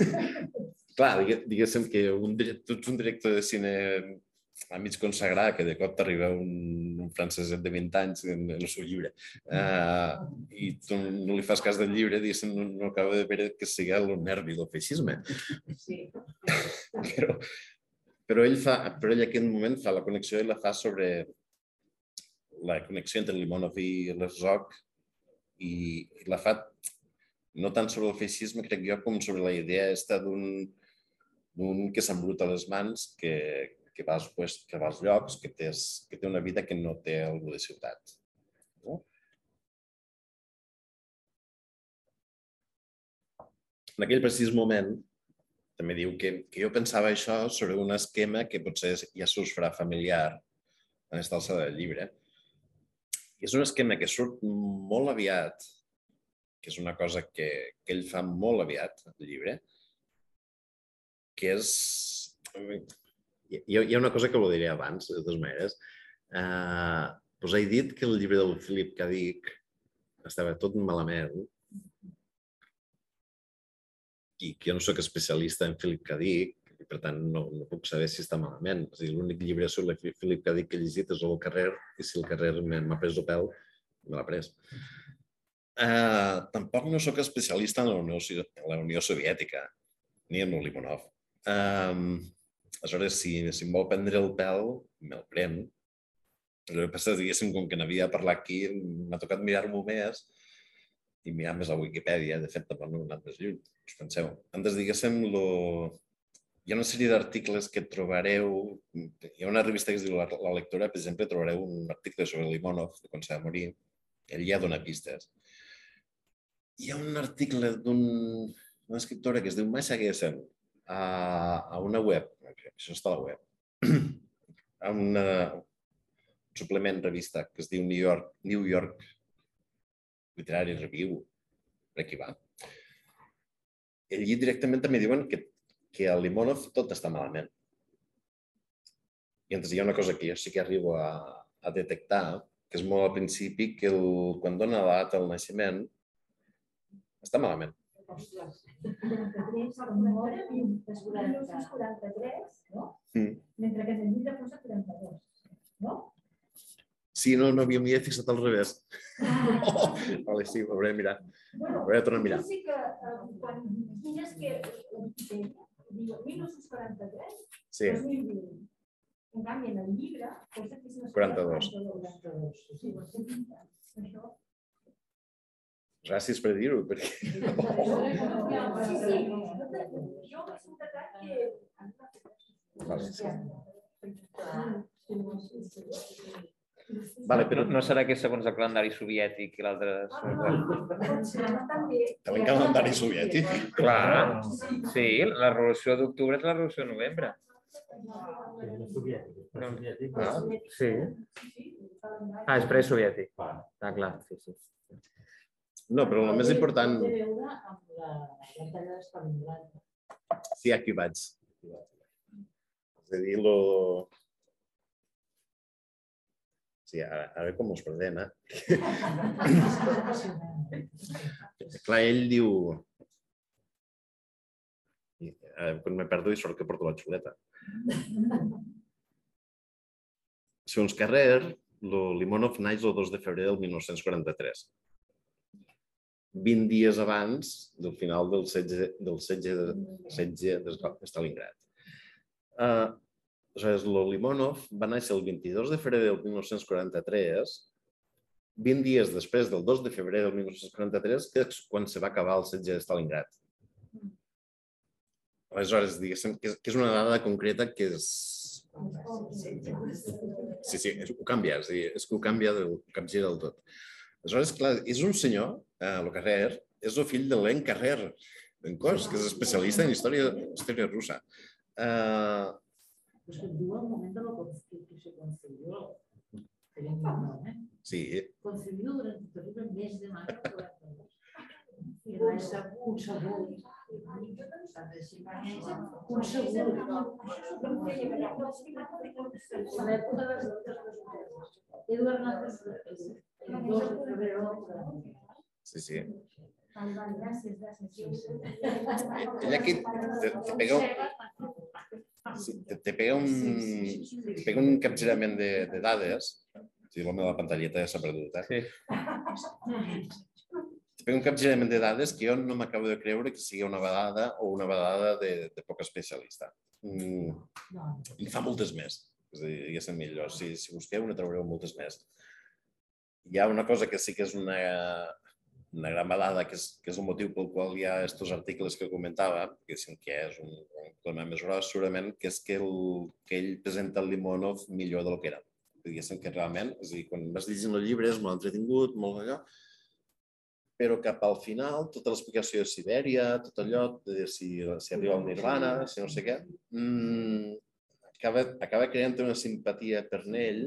clar, diguéssim que un, tu ets un director de cine a mig consagrar, que de cop t'arriba un, un franceset de 20 anys en, en el seu llibre, uh, i tu no li fas cas del llibre, diguéssim, no, no acaba de veure que sigui el nervi del feixisme. Sí. Però, però ell, fa, però ell en aquest moment fa la connexió i la fa sobre la connexió entre Limonov i l'Herzog i, i la fa no tant sobre el feixisme, crec jo, com sobre la idea esta d'un que s'embruta les mans, que, que, va, pues, que va als llocs, que, tens, que té una vida que no té algú de ciutat. No? En aquell precís moment, també diu que, que jo pensava això sobre un esquema que potser ja s'us farà familiar en aquesta alçada del llibre. I és un esquema que surt molt aviat, que és una cosa que, que ell fa molt aviat, el llibre, que és... Hi hi ha una cosa que ho diré abans, de totes maneres. Uh, pues he dit que el llibre del Philip K. Dick estava tot malament i que jo no sóc especialista en Philip K. Dick, i per tant no, no puc saber si està malament. És dir, l'únic llibre sobre Philip K. Dick que he llegit és El carrer, i si el carrer m'ha pres el pèl, me l'ha pres. Uh, tampoc no sóc especialista en la Unió, en la Unió Soviètica, ni en el Limonov. Um, aleshores, si, si em vol prendre el pèl, me'l pren. El que passa, diguéssim, com que n'havia parlat aquí, m'ha tocat mirar-m'ho més i mirar més a Wikipedia, de fet, tampoc no he anat més lluny, us penseu. Antes, diguéssim, lo... hi ha una sèrie d'articles que trobareu, hi ha una revista que es diu La, la Lectura, per exemple, trobareu un article sobre Limonov, de quan s'ha de morir, ell ja dona pistes. Hi ha un article d'una un, escriptora que es diu Masha Gessen a, a una web, això està a la web, a una, un suplement revista que es diu New York, New York Literary Review, per aquí va. Allí directament també diuen que, que a Limonov tot està malament. I entonces hi ha una cosa que jo sí que arribo a, a detectar, que és molt al principi, que el, quan dona la data del naixement, està malament. Ostres, 43, el mort és 43, no? Mentre que en el llibre posa 32, no? Sí, no, no havia, fixat al revés. Oh, vale, sí, ho hauré de mirar. Bueno, Hauré de tornar a mirar. jo sí que eh, quan mires que la Wikipedia diu 1943, Sí, 2020. En canvi, en el llibre posa que és 42. 42. Sí, ho sé pintat. Això. Gràcies per dir-ho, perquè... Sí, sí. Jo m'he sentat que... Vale, sí. Vale, però no serà que segons el calendari soviètic i l'altre... També. També en calendari soviètic. Clar, sí, la revolució d'octubre és la revolució de novembre. Ah, sí. Ah, és presoviètic. Ah, clar, sí, sí. No, però el més important... Té a veure amb la batalla de Stalingrad. Sí, aquí vaig. És a dir, lo... Sí, ara, ara com us perdem, eh? Clar, ell diu... Eh, quan me perdo i sort que porto la xuleta. Segons Carrer, lo Limonov naix el 2 de febrer del 1943. 20 dies abans del final del setge, del setge, de, setge de Stalingrad. Uh, aleshores, lo Limonov va néixer el 22 de febrer del 1943, 20 dies després del 2 de febrer del 1943, que és quan se va acabar el setge de Stalingrad. Aleshores, diguéssim que és, que és una dada concreta que és... Sí, sí, és, ho canvia, és, dir, és que ho canvia del, ho capgira del tot. Aleshores, clar, és un senyor, eh, el Carrer, és el fill de Len Carrer, d'en Cos, que és especialista en història, història russa. Eh, Pues que diu el moment de la Constitució concedió. Seria un nom, eh? sí, Concedido durante el terrible mes de mayo del 42. I va ser concebut. Concebut. A l'època dels altres Eduard Hernández, el 2 de febrer del 42. sí, sí. Gràcies, gràcies. Ell aquí te, te pega un, sí, te, te pega un, te pega un capgirament de, de dades. Sí, l'home de la pantalleta ja s'ha perdut. Eh? Sí. Pega un capgirament de dades que jo no m'acabo de creure que sigui una vedada o una vedada de, de poc especialista. Mm, I fa moltes més. És a dir, ja són millors. Si, si busqueu, ne trobareu moltes més. Hi ha una cosa que sí que és una, una gran vedada, que és, que és el motiu pel qual hi ha aquests articles que comentava, que que és un, un problema més gros, segurament, que és que, el, que ell presenta el Limonov millor del que era. Diguéssim que realment, és a dir, quan vas llegint el llibre és molt entretingut, molt allò, però cap al final, tota l'explicació de Sibèria, tot allò, de si, si arriba al Nirvana, si no sé què, mm, acaba, acaba creant una simpatia per ell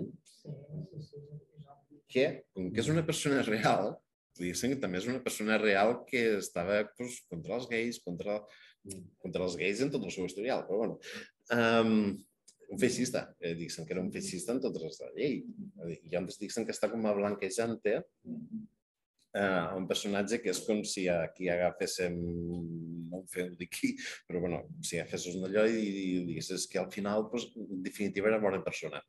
que, com que és una persona real, diguéssim que també és una persona real que estava pues, contra els gais, contra, contra els gais en tot el seu historial, però bueno, um, un feixista, eh, diguéssim que era un feixista en totes les de llei. I antes diguéssim que està com a blanquejante eh, un personatge que és com si aquí agaféssim, no ho feu d'aquí, però bueno, si agafessis un allò i, i diguessis que al final, pues, en definitiva, era bona persona.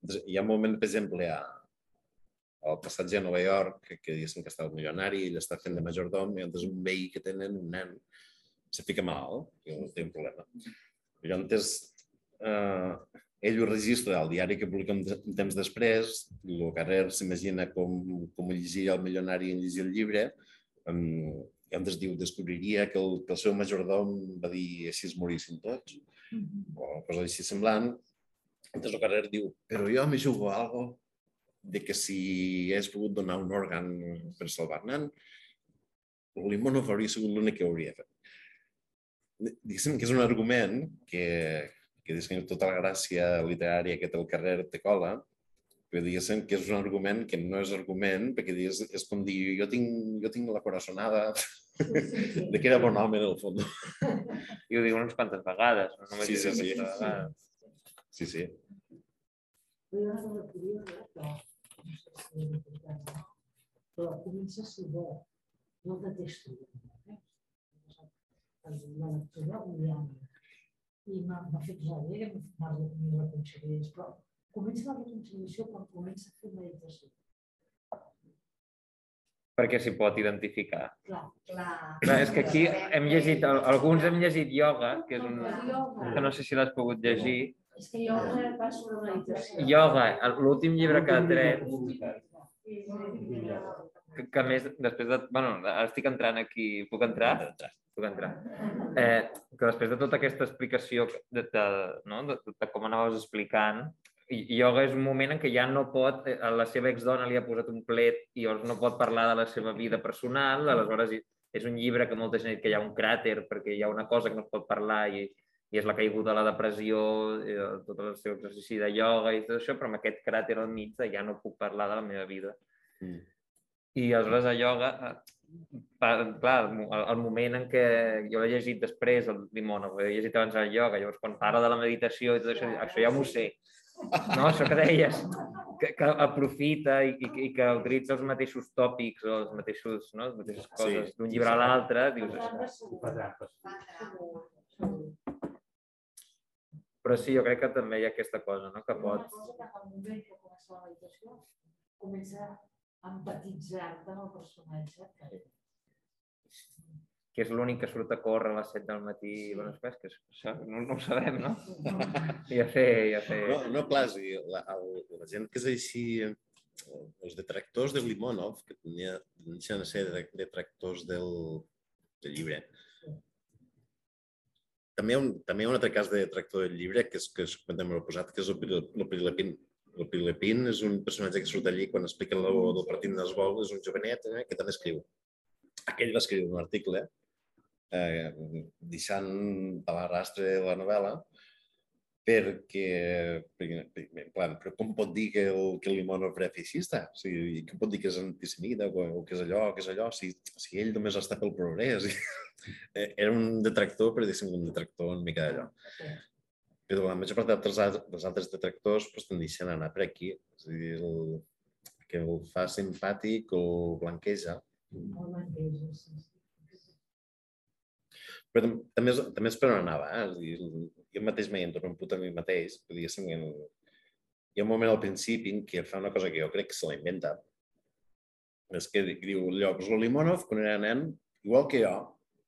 Entonces, hi ha un moment, per exemple, a, al passatge a Nova York, que, que diguéssim que està el milionari, ell està fent de majordom, i llavors un veí que tenen, un nen, se fica malalt, i no té un problema. Llavors, eh, ell ho registra al diari que publica un, temps després, el carrer s'imagina com, com llegia el milionari en llegir el llibre, um, i llavors diu, descobriria que el, que el seu majordom va dir així es morissin tots, o una cosa així semblant. Entonces el carrer diu, però jo me jugo a algo de que si hagués pogut donar un òrgan per salvar nen, el Limonov hauria sigut l'únic que hauria fet. Diguéssim que és un argument que, que diguéssim, tota la gràcia literària que té el carrer te cola, però diguéssim que és un argument que no és argument, perquè digués, és com dir, jo tinc, jo tinc la corazonada de que era bon home en el fons. I ho diu unes quantes vegades, no només Sí, sí, sí. vegada. Sí, sí. Però no no, comença a ser bo. Jo el detesto. Eh? La lectura odiant. I m'ha fet que m'ha m'hi reconciliés, però comença la reconciliació quan comença a fer meditació. Perquè s'hi pot identificar. Clar, Clar. Clar, és que aquí hem llegit, al- alguns hem llegit ioga, que és un... Ioga. que no sé si l'has pogut llegir. és que jo ara va sobre meditació. Ioga, el- l'últim llibre que ha tret, que, que a més, després de... Bueno, ara estic entrant aquí. Puc entrar? Puc entrar. Eh, que després de tota aquesta explicació de, de, no? de, de com anaves explicant, i- ioga és un moment en què ja no pot, eh, a la seva exdona li ha posat un plet i llavors no pot parlar de la seva vida personal, aleshores és un llibre que molta gent que hi ha un cràter perquè hi ha una cosa que no es pot parlar i, i és la caiguda de la depressió, eh, tot el seu exercici de ioga i tot això, però amb aquest cràter al mig de ja no puc parlar de la meva vida. Mm. I aleshores a ioga, eh, pa- clar, el, el moment en què jo l'he llegit després, el Limonov, he llegit abans el ioga, llavors quan parla de la meditació i tot això, això ja m'ho sé. No, això que deies, que, que aprofita i, i, i que utilitza els mateixos tòpics o els mateixos, no, les mateixes coses Sí. d'un llibre a l'altre, dius, trampes. però sí, jo crec que també hi ha aquesta cosa, no? que Una pot... cosa que al moment que comença a empatitzar-te amb el personatge. Que... que és l'únic que surt a córrer a les 7 del matí i bones coses, que és, això no, no ho sabem, no? I a fer, i a fer... No, no clar, sí, la, el, la gent que és així, els detractors de Limonov, que tenia, deixen de ser de- detractors del, del llibre, també hi, ha un, també hi ha un altre cas de detractor del llibre, que és que es comenta molt posat, que és el Pil- el Pilepin és un personatge que surt allí quan explica el logo del partit d'Esbol, és un jovenet eh, que també escriu. Aquell va escriure un article eh, deixant a l'arrastre la novel·la perquè, perquè, plan, però com pot dir que el, que el Limonov era feixista? O sigui, com pot dir que és antisemita o, o que és allò, o que és allò, si, si ell només està pel progrés? Eh, era un detractor, però diguéssim un detractor una mica d'allò. Però la major part d'altres dels altres detractors pues, tendeixen a anar per aquí. És a dir, el, que el fa simpàtic o blanqueja. Molt mateix, sí. Però tam- també és, també és per on anava. Eh? És a dir, jo mateix m'hi entro un put a mi mateix, però diguéssim en- hi ha un moment al principi en què fa una cosa que jo crec que se la inventa. És que di- diu allò, pues, Limonov, quan era nen, igual que jo,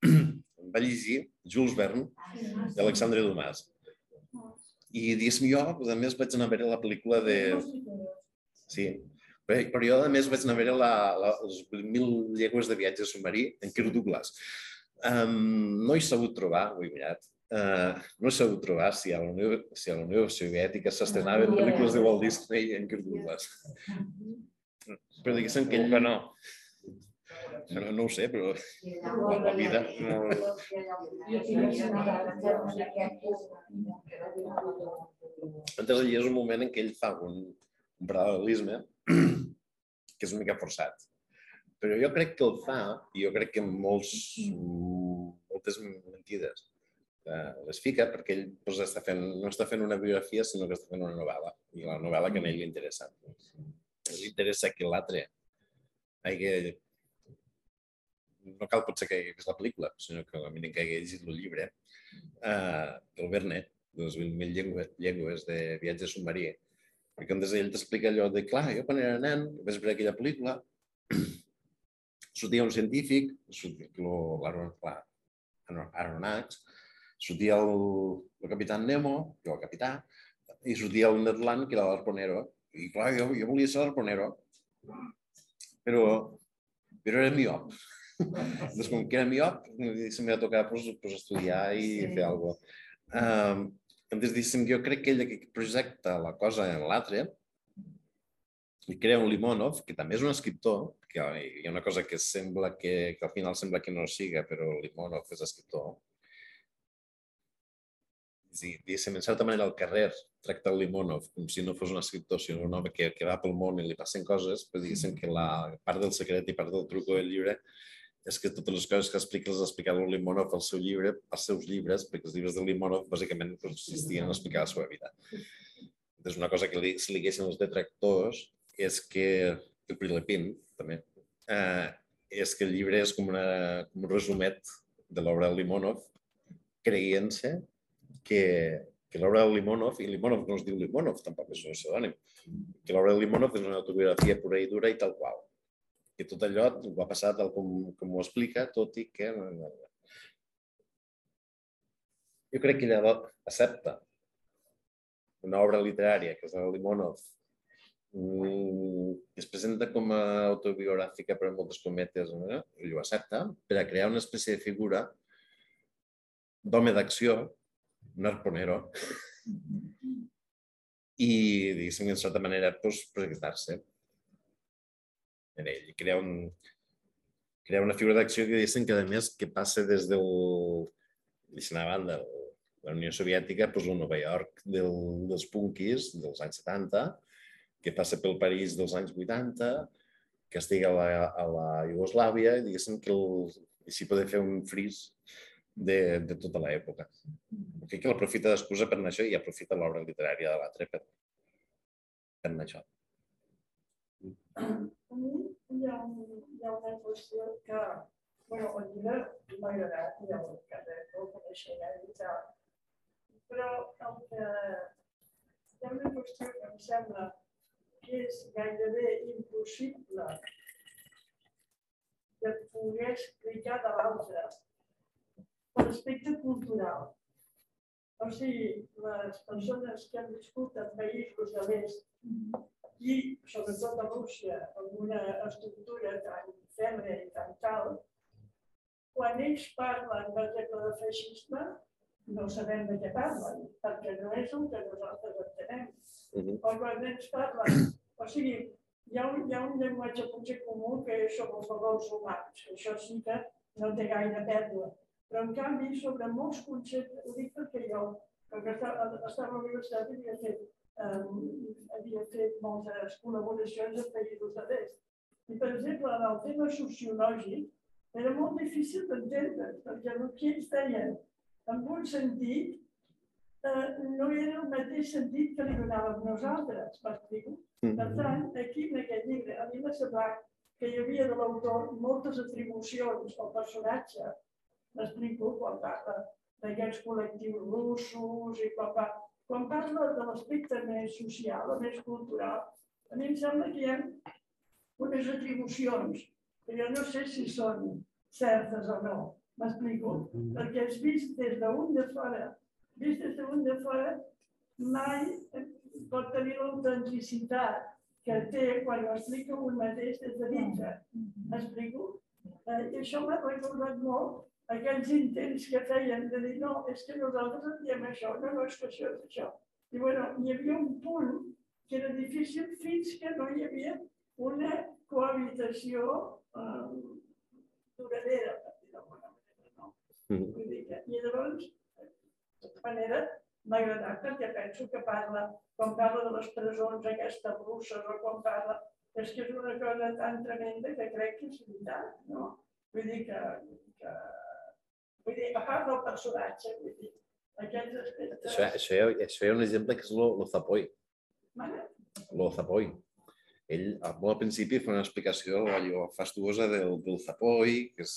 va llegir Jules Verne i Alexandre Dumas. I diguéssim, jo, pues, a més, vaig anar a veure la pel·lícula de... Sí, però, jo, a més, vaig anar a veure la, la, les mil llegües de viatge submarí en Kirk Douglas. Um, no he sabut trobar, ho he mirat, uh, no he sabut trobar si a la Unió, si a la Unió Soviètica s'estrenaven pel·lícules de Walt Disney en Kirk Douglas. Però diguéssim que ell, que no. No, no ho sé, però la, la vida... Entonces, hi és un moment en què ell fa un, un paral·lelisme que és una mica forçat. Però jo crec que el fa, i jo crec que molts, moltes mentides eh, les fica perquè ell pues, està fent, no està fent una biografia, sinó que està fent una novel·la. I la novel·la que a ell li interessa. Li interessa que l'altre hagi... No cal potser que hagi vist la pel·lícula, sinó que a mínim que hagi llegit el llibre eh, del Verne, de les 20.000 llengües, llengües de viatge submarí, perquè des ell t'explica allò de, clar, jo quan era nen, vaig veure aquella pel·lícula, sortia un científic, l'aeronax, sortia el, el capità Nemo, jo el capità, i sortia el Ned Land, que era l'Arponero. I clar, jo, jo volia ser l'Arponero, però, però era miop. Doncs com que era miop, se m'ha tocat pues, pues, estudiar i fer alguna cosa. Um, Entonces, diguéssim, jo crec que ell que projecta la cosa en l'altre i crea un Limonov, que també és un escriptor, que hi ha una cosa que sembla que, que al final sembla que no siga, però Limonov és escriptor. I, diguéssim, en certa manera, el carrer tracta el Limonov com si no fos un escriptor, sinó un home que, que va pel món i li passen coses, però diguéssim que la part del secret i part del truco del llibre és que totes les coses que explica les ha explicat el Limonov al seu llibre, als seus llibres, perquè els llibres de Limonov bàsicament consistien en explicar la seva vida. És una cosa que li, si li els detractors és que, el Prilepin també, eh, és que el llibre és com, una, com un resumet de l'obra de Limonov, creient-se que, que l'obra de Limonov, i Limonov no es diu Limonov, tampoc és un pseudònim, que l'obra de Limonov és una autobiografia pura i dura i tal qual que tot allò ho ha passat tal com, com ho explica, tot i que... Jo crec que ella accepta una obra literària, que és de Limonov, mm, que es presenta com a autobiogràfica per moltes cometes, no? i ho accepta, per a crear una espècie de figura d'home d'acció, un arponero, i, diguéssim, en certa manera, pues, projectar-se en ell. I crea, un, crea una figura d'acció que dicen que, a més, que passa des del, deixant a banda, la Unió Soviètica, doncs, el Nova York del, dels punkis dels anys 70, que passa pel París dels anys 80, que estigui a la, a la Iugoslàvia, i diguéssim que el, així poder fer un fris de, de tota l'època. Crec que l'aprofita d'excusa per anar això i aprofita l'obra literària de l'altre per, per anar això. A mi hi ha, un, hi ha una qüestió que, bueno, el llibre m'ha agradat, ja ho que ho coneixia i tal, però el que hi ha una qüestió que em sembla que és gairebé impossible de poder explicar de l'altre l'aspecte cultural. O sigui, les persones que han viscut en països de l'est i sobretot a Rússia, amb una estructura tan fèrrea i tan tal, quan ells parlen, per exemple, de feixisme, no sabem de què parlen, perquè no és el que nosaltres entenem. -huh. O quan ells parlen, o sigui, hi ha un, hi ha un llenguatge potser comú que és sobre els valors humans, que això sí que no té gaire pèrdua. Però, en canvi, sobre molts conceptes, ho dic perquè jo, que estava a la universitat, havia fet havia fet moltes col·laboracions en països de l'est. I, per exemple, en el tema sociològic era molt difícil d'entendre, perquè el que ells deien en un sentit eh, no era el mateix sentit que li donàvem nosaltres? Per mm-hmm. tant, aquí en aquest llibre, a mi m'ha semblat que hi havia de l'autor moltes atribucions al personatge, m'explico, quan parla d'aquests col·lectius russos i quan parla quan parla de l'aspecte més social o més cultural, a mi em sembla que hi ha unes atribucions que jo no sé si són certes o no. M'explico? Perquè és vist des d'un de fora. Vist des d'un de fora, mai pot tenir l'autenticitat que té quan ho explica un mateix des de dintre. M'explico? Eh, I això m'ha recordat molt aquells intents que feien de dir no, és que nosaltres en diem això, no, no, és que això és això. I bueno, hi havia un punt que era difícil fins que no hi havia una cohabitació eh, duradera, per dir d'alguna manera, no? Mhm. Vull dir que, I llavors, de tota manera, m'ha agradat perquè penso que parla, quan parla de les presons aquestes russes o quan parla, és que és una cosa tan tremenda que crec que és veritat, no? Vull dir que, que vull dir, a part del personatge, vull dir, aquests aspectes... Això, això, hi ha, això hi ha un exemple que és lo, lo Zapoi. Lo Zapoi. Ell, a- molt al principi, fa una explicació allò fastuosa del, del Zapoi, que és,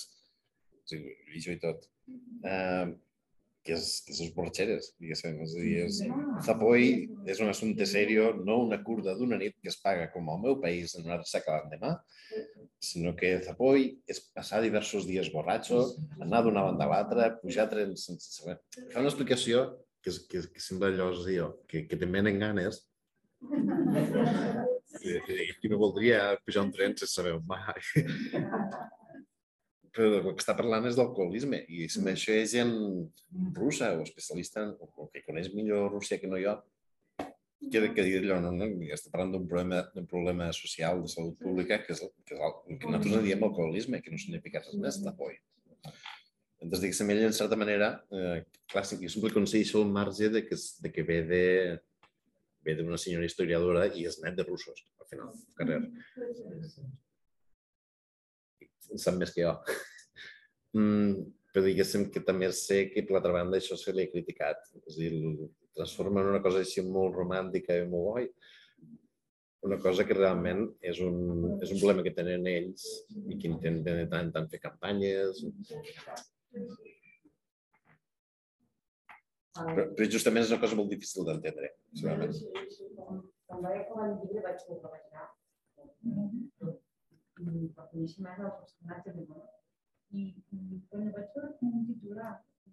és religió i tot, uh, que és, que és les borratxeres, diguéssim. És a dir, és, Zapoi és un assumpte serio, no una curda d'una nit que es paga com al meu país en una ressaca l'endemà, sinó que Zapoi és passar diversos dies borratxo, anar d'una banda a l'altra, pujar trens sense saber. Fa una explicació que, és, que, que sembla allò, és dir, que, que te menen ganes, i, no voldria pujar un tren sense saber on va. Però el que està parlant és d'alcoholisme i si això és gent russa o especialista o, o que coneix millor Rússia que no jo, que, que dir allò, no, no, està parlant d'un problema, d'un problema social de salut pública que és, el, que és el, que nosaltres en diem alcoholisme, que no significa res més, de por. Entonces, diguéssim, ell, en certa manera, eh, sí, jo sempre concedeixo el marge de que, de que ve de ve d'una senyora historiadora i és net de russos, al final, carrer. Sap més que jo. Mm, però diguéssim que també sé que per l'altra banda això se li ha criticat. És a dir, transforma en una cosa així molt romàntica i molt oi, una cosa que realment és un, és un problema que tenen ells i que intenten de tant en tant fer campanyes. Però, però justament és una cosa molt difícil d'entendre. Quan vaig acabar el llibre vaig i per conèixer més el personatge de Moro. I quan vaig veure com un titular,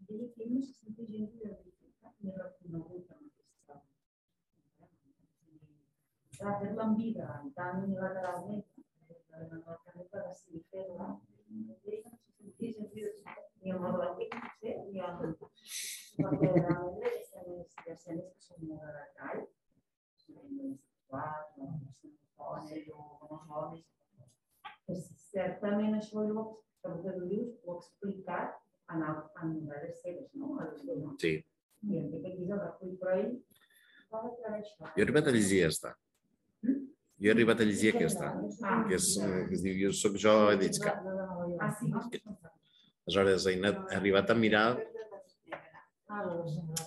deia que ell no se sentia gent identificat ni reconegut amb aquesta Clar, fer-la en vida, tan unilateralment, en el carrer per decidir fer-la, ell no se sentia gent identificat ni amb el Olímpic, potser, ni amb... Perquè realment les escenes, les escenes que són molt de detall, que certament això jo, per el que tu dius, ho he explicat en, el, en novel·les seves, no? A les. Sí. I que aquí és el recull, però ell va declarar això. Jo he arribat a llegir aquesta. Jo he arribat a llegir aquesta, Ah, que, és, que es diu Jo soc jo, he dit que... Ah, sí. Aleshores, he, arribat a mirar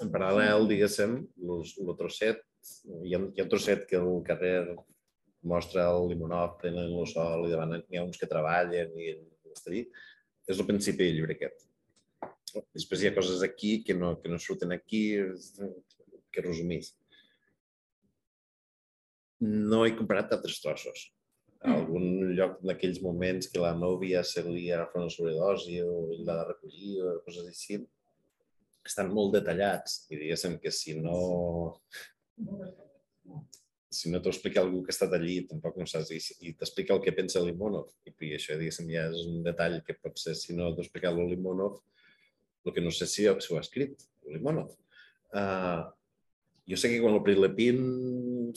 en paral·lel, diguéssim, el trosset, hi ha, hi ha un trosset que el carrer mostra el limonov prenent el sol i davant hi ha uns que treballen i està allí. És el principi del llibre aquest. Després hi ha coses aquí que no, que no surten aquí, que resumís. No he comparat altres trossos. A algun lloc d'aquells moments que la nòvia se li agafa una sobredosi o l'ha de recollir o coses així, estan molt detallats i diguéssim que si no si no t'ho explica algú que ha estat allí, tampoc no saps, i, i t'explica el que pensa Limonov, i, i això, diguéssim, ja és un detall que potser, si no t'ho explica el Limonov, el que no sé si, ho ha escrit, Limonov. Uh, jo sé que quan el Prilepin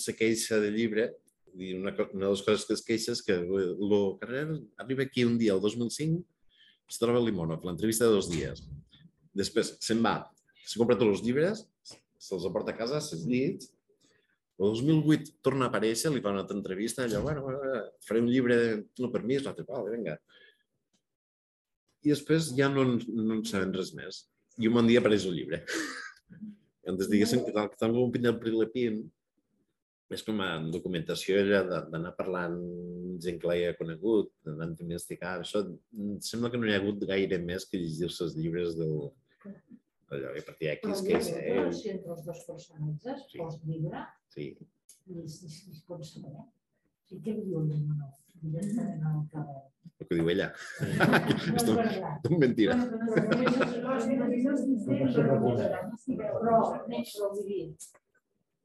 se queixa del llibre, i una, una de les coses que es queixa és que el carrer arriba aquí un dia, el 2005, es troba Limonov, l'entrevista de dos dies. Després se'n va, se compra tots els llibres, se'ls aporta a casa, se'ls llits, el 2008 torna a aparèixer, li fa una altra entrevista, allò, bueno, bueno, faré un llibre, no permís, l'altre, vale, vinga. I després ja no, no en sabem res més. I un bon dia apareix el llibre. Llavors, diguéssim que tal, que tal com pinta el Prilepin, és com a documentació d'anar parlant gent que l'hagi conegut, d'anar a investigar. Això em sembla que no hi ha hagut gaire més que llegir-se els llibres del... Allò, i a partir d'aquí és que és la ell. relació entre els dos personatges, Sí. els llibre, Sí. i es, pot saber. Sí, què li diu el Limonov? Directament al carrer. El que diu ella. No és veritat. mentira. Però, però vull dir,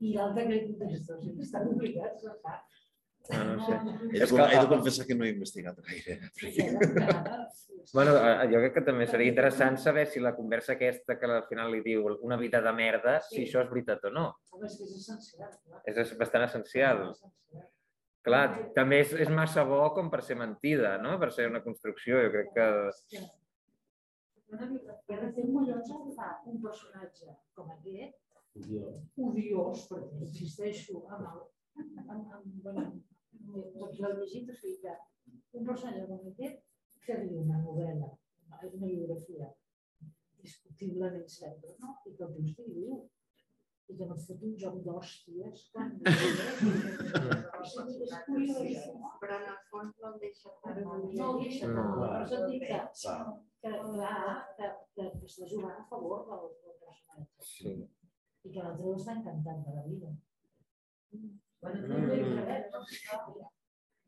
i l'altre que contesta, o sigui, està complicat, no. Ah, no sé. He de, És que- he de confessar que no he investigat gaire. Bueno, jo crec que també seria interessant saber si la conversa aquesta que al final li diu una vida de merda, si Sí. això és veritat o no. Home, és que és essencial. clar. És bastant essencial. essencial. Clar, també és, és massa bo com per ser mentida, no? Per ser una construcció, jo crec que... Té collons en fa un personatge com aquest, odiós, perquè insisteixo amb el... Amb, amb, bueno, doncs l'he llegit, o sigui que un personatge com aquest fer-li una novel·la, una biografia discutiblement certa, no? I que el tio estigui viu. I que no et fot un joc d'hòsties quan... és curiós. Però en el fons no el deixa No ho deixa, No. per això et dic que, que, clar, que, que, que està jugant a favor del, del personatge. Sí. I que l'altre està encantat de la vida. Mm. Mm.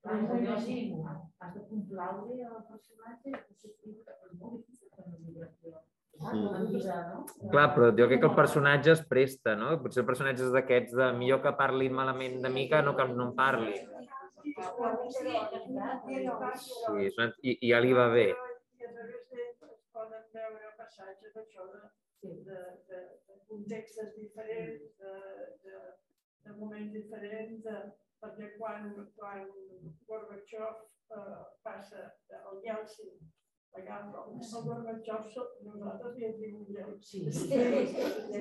Imagino, has de complaure el personatge, és molt difícil fer una biografia. Ah, no? Clar, però jo crec que el personatge es presta, no? Potser el personatge és d'aquests de millor que parli malament de mi que no que no em parli. Sí, és una- i, i ja li va bé. I a través d'ell es poden veure passatges d'això, de, de, de, de contextes diferents, de, de, de moments diferents, de, perquè quan, quan Gorbachev eh, passa el Yeltsin, agafa el el Gorbachev, nosaltres li hem tingut Yeltsin. Sí.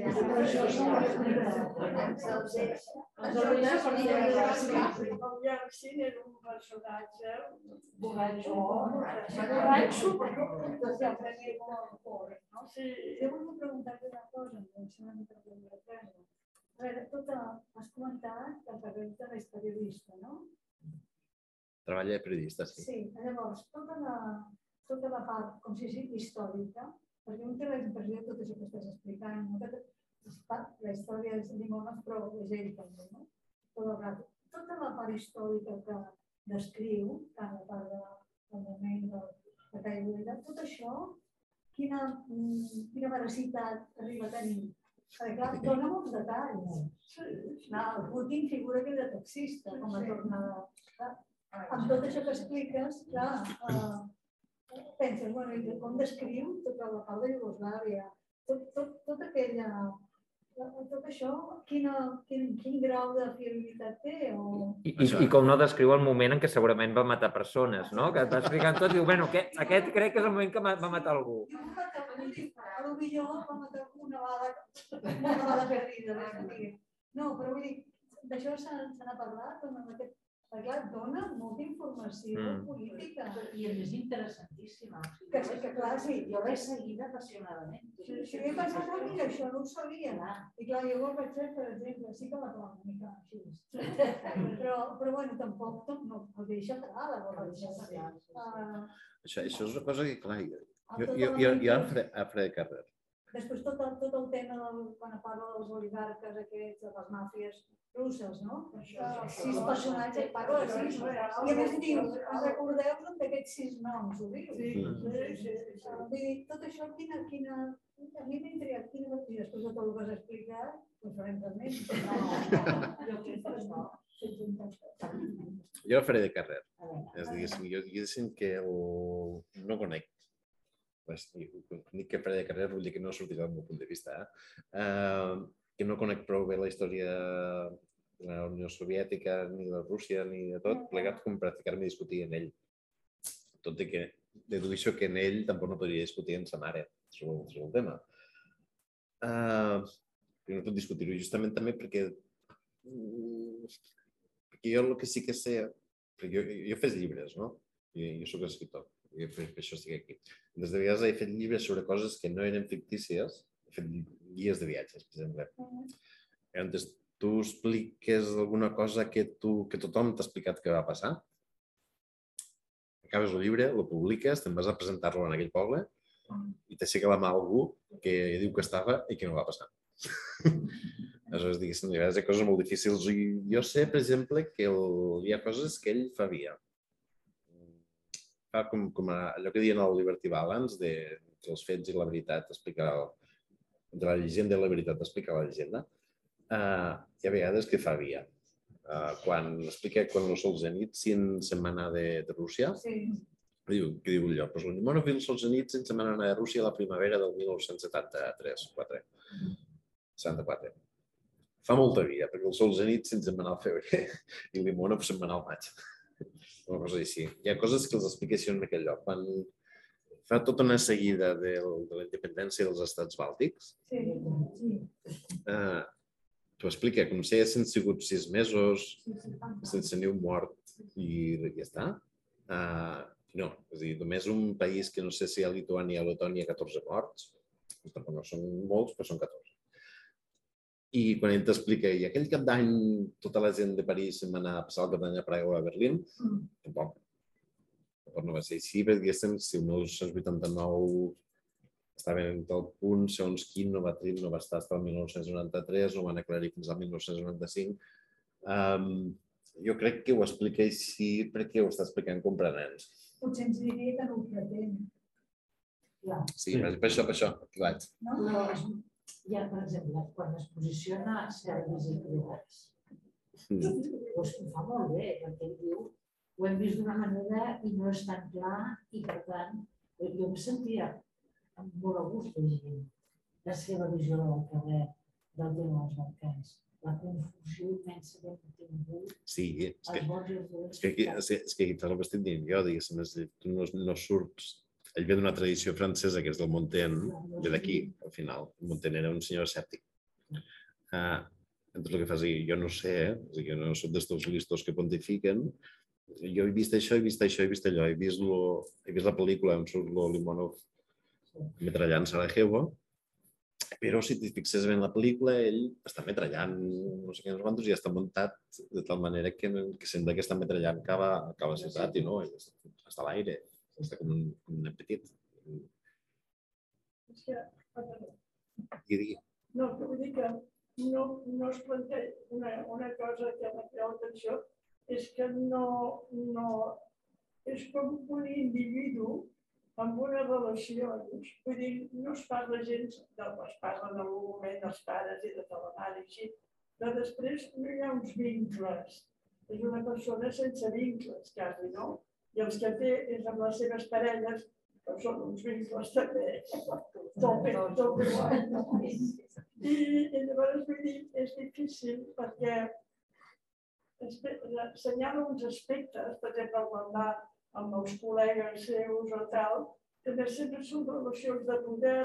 Però això és El Yeltsin era un personatge Borratxo, borratxo, no? Sí, Jo volia preguntar-te una cosa, em sembla la casa. A veure, tota, has comentat el carrer de és periodista, no? Treballa de periodista, sí. Sí, llavors, tota la, tota la part, com si sigui històrica, perquè un té la impressió de tot això que estàs explicant, no? que la història és Limones, però és ell també, no? Tot el rato. Tota la part històrica que descriu, tant la part de, del moment de, de caiguda, tot això, quina, mm, quina veracitat arriba a tenir? Perquè, dona molts detalls. Clar, el Putin figura que era taxista, com a tornada. Clar, amb tot això que expliques, clar, eh, penses, bueno, i com descriu tota la part de Iugoslàvia, tot, tot, tot aquella, tot això, quina, quin, quin grau de fiabilitat té? O... I, i, I com no descriu el moment en què segurament va matar persones, no? Que et va explicant tot i diu, bueno, aquest, aquest crec que és el moment que va matar algú. Jo va matar, millor va matar una bala, una bala perdida, ves a dir. No, però vull dir, d'això se n'ha parlat, no? Aquest, perquè, clar, dona molta informació Mm. política. I a més interessantíssima. Que sí, que clar, sí. Jo l'he seguida apassionadament. Si, si he passat a mi, això no ho sabia. I clar, jo Gorbachev, per exemple, sí que la trobo una mica així. Però, però bueno, tampoc tot no el deixa clar, la Gorbachev. Uh, Això, això és una cosa que, clar, jo, jo, tota jo, la jo, jo ment- a Fre, a Fred Carrer, Després tot el, tot el tema del, quan parla dels oligarques aquests, de les màfies russes, no? Els sis personatges, parla de sis. I a més diu, us recordeu d'aquests sis noms, ho diu? sí, sí, sí. Vull dir, tot això, quina, quina, a mi m'ha intrigat, quina, i després de tot el que has explicat, doncs farem també. Jo crec que no. jo a Fred Carrer, A veure, és diguéssim, jo diguéssim que el, no conec dic que Fred Carrer vull dir que no ha sortit del meu punt de vista, eh? Uh, que no conec prou bé la història de la Unió Soviètica, ni de Rússia, ni de tot, plegat com a discutir en ell. Tot i que dedueixo que en ell tampoc no podria discutir amb sa mare sobre, sobre el tema. Uh, no puc discutir-ho justament també perquè, mm, perquè jo el que sí que sé, perquè jo, jo fes llibres, no? Jo, jo sóc escriptor, i per, per això estic aquí. Des de vegades he fet llibres sobre coses que no eren fictícies, he fet guies de viatges, per exemple. On tu expliques alguna cosa que, tu, que tothom t'ha explicat que va passar, acabes el llibre, el publiques, te'n vas a presentar-lo en aquell poble i t'aixeca la mà algú que diu que estava i que no va passar. Aleshores, diguéssim, hi ha coses molt difícils. I jo sé, per exemple, que el, hi ha coses que ell faria. Fa com, com a, allò que diuen al Liberty Balance, de, entre els fets i la veritat, explicar el, entre la llegenda i la veritat, explicar la llegenda. Uh, hi ha vegades que fa via. Uh, quan explica quan el Solzhenitsyn se'n va anar de, de Rússia, Sí, diu, que diu allò, pues Limonov i el Solzhenitsyn van anar de Rússia a la primavera del 1973, 4, 74. fa molta via, perquè el Solzhenit se'n va anar al febrer i Limona se'n va anar al maig. Una cosa així. Hi ha coses que els així en aquell lloc. Quan fa tota una seguida del, de la independència dels estats bàltics, Sí, sí, eh, t'ho explica, com si haguessin sigut sis mesos sense ni un mort i ja està. Uh, no, és a dir, només un país que no sé si a Lituània o Letònia 14 morts, tampoc no són molts, però són 14. I quan ell t'explica, i aquell cap d'any tota la gent de París se'n va anar a passar el cap d'any a Praga o a Berlín, Mm. tampoc. Tampoc no va ser així, perquè diguéssim, si el 1989 estaven en tal punt, segons quin no va, tenir, no va estar fins al 1993, no van aclarir fins al 1995. Um, jo crec que ho explica així perquè ho està explicant comprenents. Potser ens diria que no ho pretén. Clar. Sí, per, per això, per això, aquí vaig. No? Es, hi ha, per exemple, quan es posiciona servis i privats, Mm. doncs ho fa molt bé, perquè ell diu ho hem vist d'una manera i no és tan clar i per tant eh, jo em sentia amb molt a gust llegint la seva visió del carrer del tema dels mercants, la confusió immensa que hem tingut, Sí, és que, és que, aquí, és, és que aquí te l'estic dient jo, diguéssim, és, tu no, no surts... Ell ve d'una tradició francesa, que és del Montaigne, ve d'aquí, al final. Montaigne era un senyor escèptic. Uh, tot el que fas dir, jo no sé, eh? a dir, jo no soc d'estos listos que pontifiquen, jo he vist això, he vist això, he vist allò, he vist, lo, he vist la pel·lícula on surt lo Limonov metrallant Sarajevo, però si t'hi fixes bé en la pel·lícula, ell està metrallant no sé quins quantos i està muntat de tal manera que, que sembla que està metrallant cap a, cap a la ciutat i no, està a l'aire, està com un, un petit. És que, perdó, I digui, no, que vull dir que no, no es planteja una, una cosa que m'ha cridat l'atenció, és que no, no, és com un individu amb unes relacions, vull dir, no es parla gens, de, es parla en algun moment dels pares i de tota la mare i així, però després no hi ha uns vincles. És una persona sense vincles, quasi, no? I els que té és amb les seves parelles, que són uns vincles també. Tope, tope guai, no? I, i llavors vull dir, és difícil perquè assenyala uns aspectes, per exemple, quan va amb els col·legues seus o tal, també sempre són relacions de poder,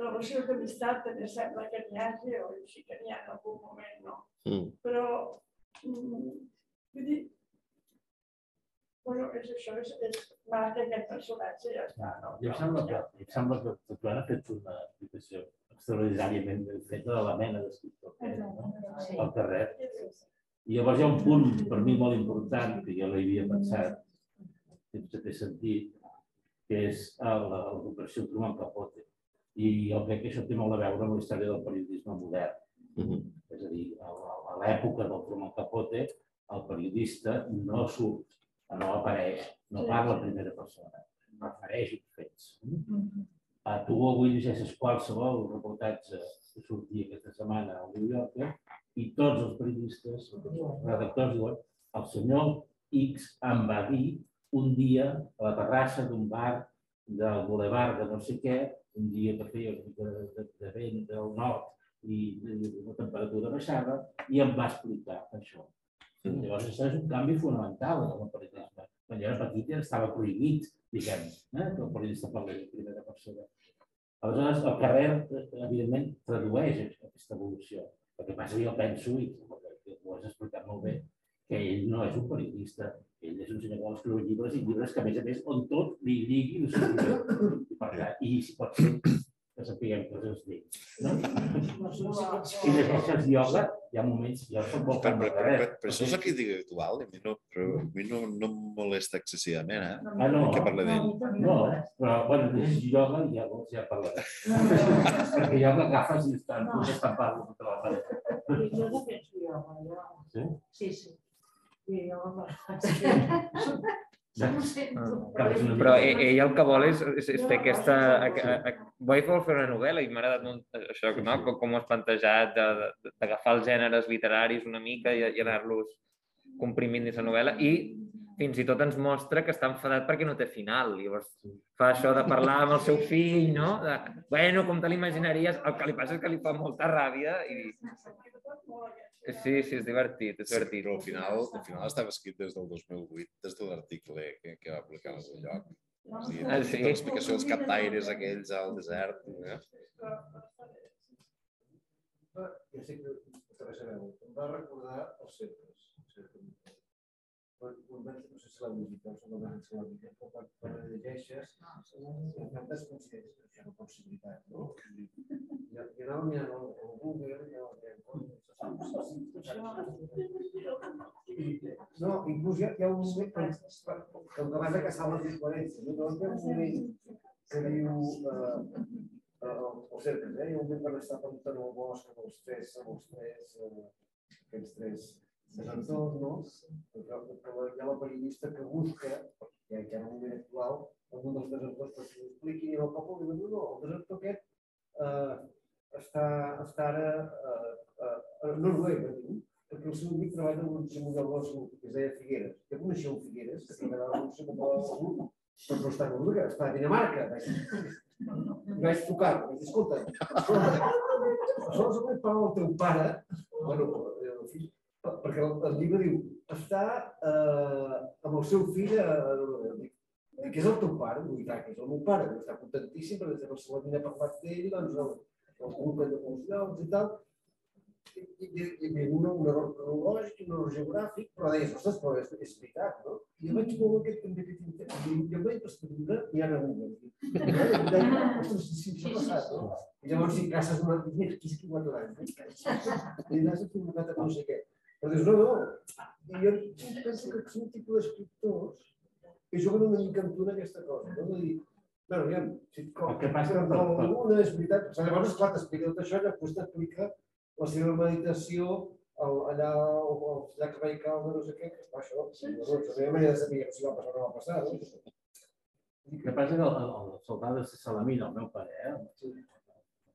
relacions d'amistat, també sembla que n'hi hagi, o sí que n'hi ha en algun moment, no? mm, Però, mm, vull dir, bueno, és això, és, és maca aquest personatge, ja està, no? I em sembla que, em sembla que el Joan ha fet una explicació extraordinàriament feta de la mena d'escriptor que és, no? Sí. al carrer. I llavors hi ha un punt per mi molt important, que jo l'havia pensat, sense té sentit, que és l'operació Truman Capote. I jo crec que això té molt a veure amb la història del periodisme modern. mm, És a dir, a l'època del Truman Capote, el periodista no surt, no apareix, no parla en primera persona, refereix uns fets. A tu avui llegeixes qualsevol reportatge que sortia aquesta setmana al New Yorker i tots els periodistes, els redactors diuen el senyor X em va dir un dia a la terrassa d'un bar del Boulevard de no sé què, un dia que feia una de, de, de vent del nord i, i la temperatura baixava, i em va explicar això. Llavors, això és un canvi fonamental en el periodisme. Quan jo era petit ja estava prohibit, diguem, eh, que el periodista parlés en primera persona. Aleshores, el carrer, eh, evidentment, tradueix aquesta evolució. El que passa que jo penso, i ho has explicat molt bé, que ell no és un periodista, ell és un senyor que vol escriure llibres i llibres que, a més a més, on tot li lligui el seu llibre. I, per tant, i si pot ser que sapiguem coses d'ell. No? Si llegeixes ioga, hi ha moments, jo soc molt Per, per, de per, per, per això és la crítica actual, a mi no, però a mi no, no em molesta excessivament, eh? Ah, no, que parla d'ell. no, però, bueno, llegeix ioga i llavors ja parlaré. Perquè ioga agafes i estan, No. no. estan parlant tota la paret. Jo no penso jo, jo. Sí? Sí, sí. I jo una Però ell, el que vol és, és, és fer aquesta... A, a, a, fer una novel·la i m'ha agradat molt això, no? com, com ho has plantejat, de- de- d'agafar els gèneres literaris una mica i, i anar-los comprimint dins la novel·la i fins i tot ens mostra que està enfadat perquè no té final. Llavors fa això de parlar amb el seu fill, no? De, bueno, com te l'imaginaries? El que li passa és que li fa molta ràbia i... Sí, sí, és divertit, és Sí, divertit. però al final, al final estava escrit des del 2008, des de l'article que, que va publicar en el lloc. Ah, sí? tota L'explicació dels captaires aquells al desert. Eh? Jo sé que veure. Em va recordar els cercles. Vaig, no sé si la música, o no vaig la música, però quan, quan la llegeixes, tantes coincidències, això no? I, i, anava mirant el, el Google, i anava mirant... No, inclús hi ha, hi ha un moment que, que, que vas a caçar les incoherències, no? Llavors hi ha un moment que diu, eh, eh, els cercles, eh? Hi ha un moment quan està preguntant al bosc amb els tres, amb els tres, eh, aquests tres desentors, no? Però, però hi ha la periodista que busca, ja que en el moment actual, algun dels desentors perquè ho expliqui, i el poble li diu, no, el desentor aquest eh, està, està ara eh, eh, a Noruega, diu, perquè el seu amic treballa en un model de salut, que es deia Figueres. Ja coneixeu Figueres, que treballava en un model de salut, però no està a Noruega, està a Dinamarca. I vaig trucar, vaig dir, escolta, escolta, aleshores vaig parlar del teu pare, bueno, el fill, perquè el, el llibre diu, està eh, amb el seu fill a dic, que és el teu pare? Vull dir, "Clar, que és el meu pare, està contentíssim perquè de Barcelona ha parlat d'ell, doncs el, el grup de llocs i tal, i, i, i, i un, un error cronològic, un error geogràfic, però deies, ostres, però és, és veritat, no? I jo vaig veure aquest també aquest intent, i jo vaig escriure mirant a Google. I deia, ostres, sí, ha passat, no? I llavors si caces una... Mira, aquí és qui ho ha aturat, I l'has equivocat a no sé què. Però dius, no, no. I jo penso que són un tipus d'escriptors que juguen una mica amb tu en aquesta cosa, no? De dir, bueno, aviam, si com, El que passa és que- alguna és veritat, o sigui, llavors, esclar, t'explica tot això i després t'explica la seva meditació el, allà al al llac Baikal de no sé què, que és això, sí, no, no, la meva manera de saber si va passar o no va passar, no? El que passa és que el, el, el soldat de Salamina, el meu pare, eh,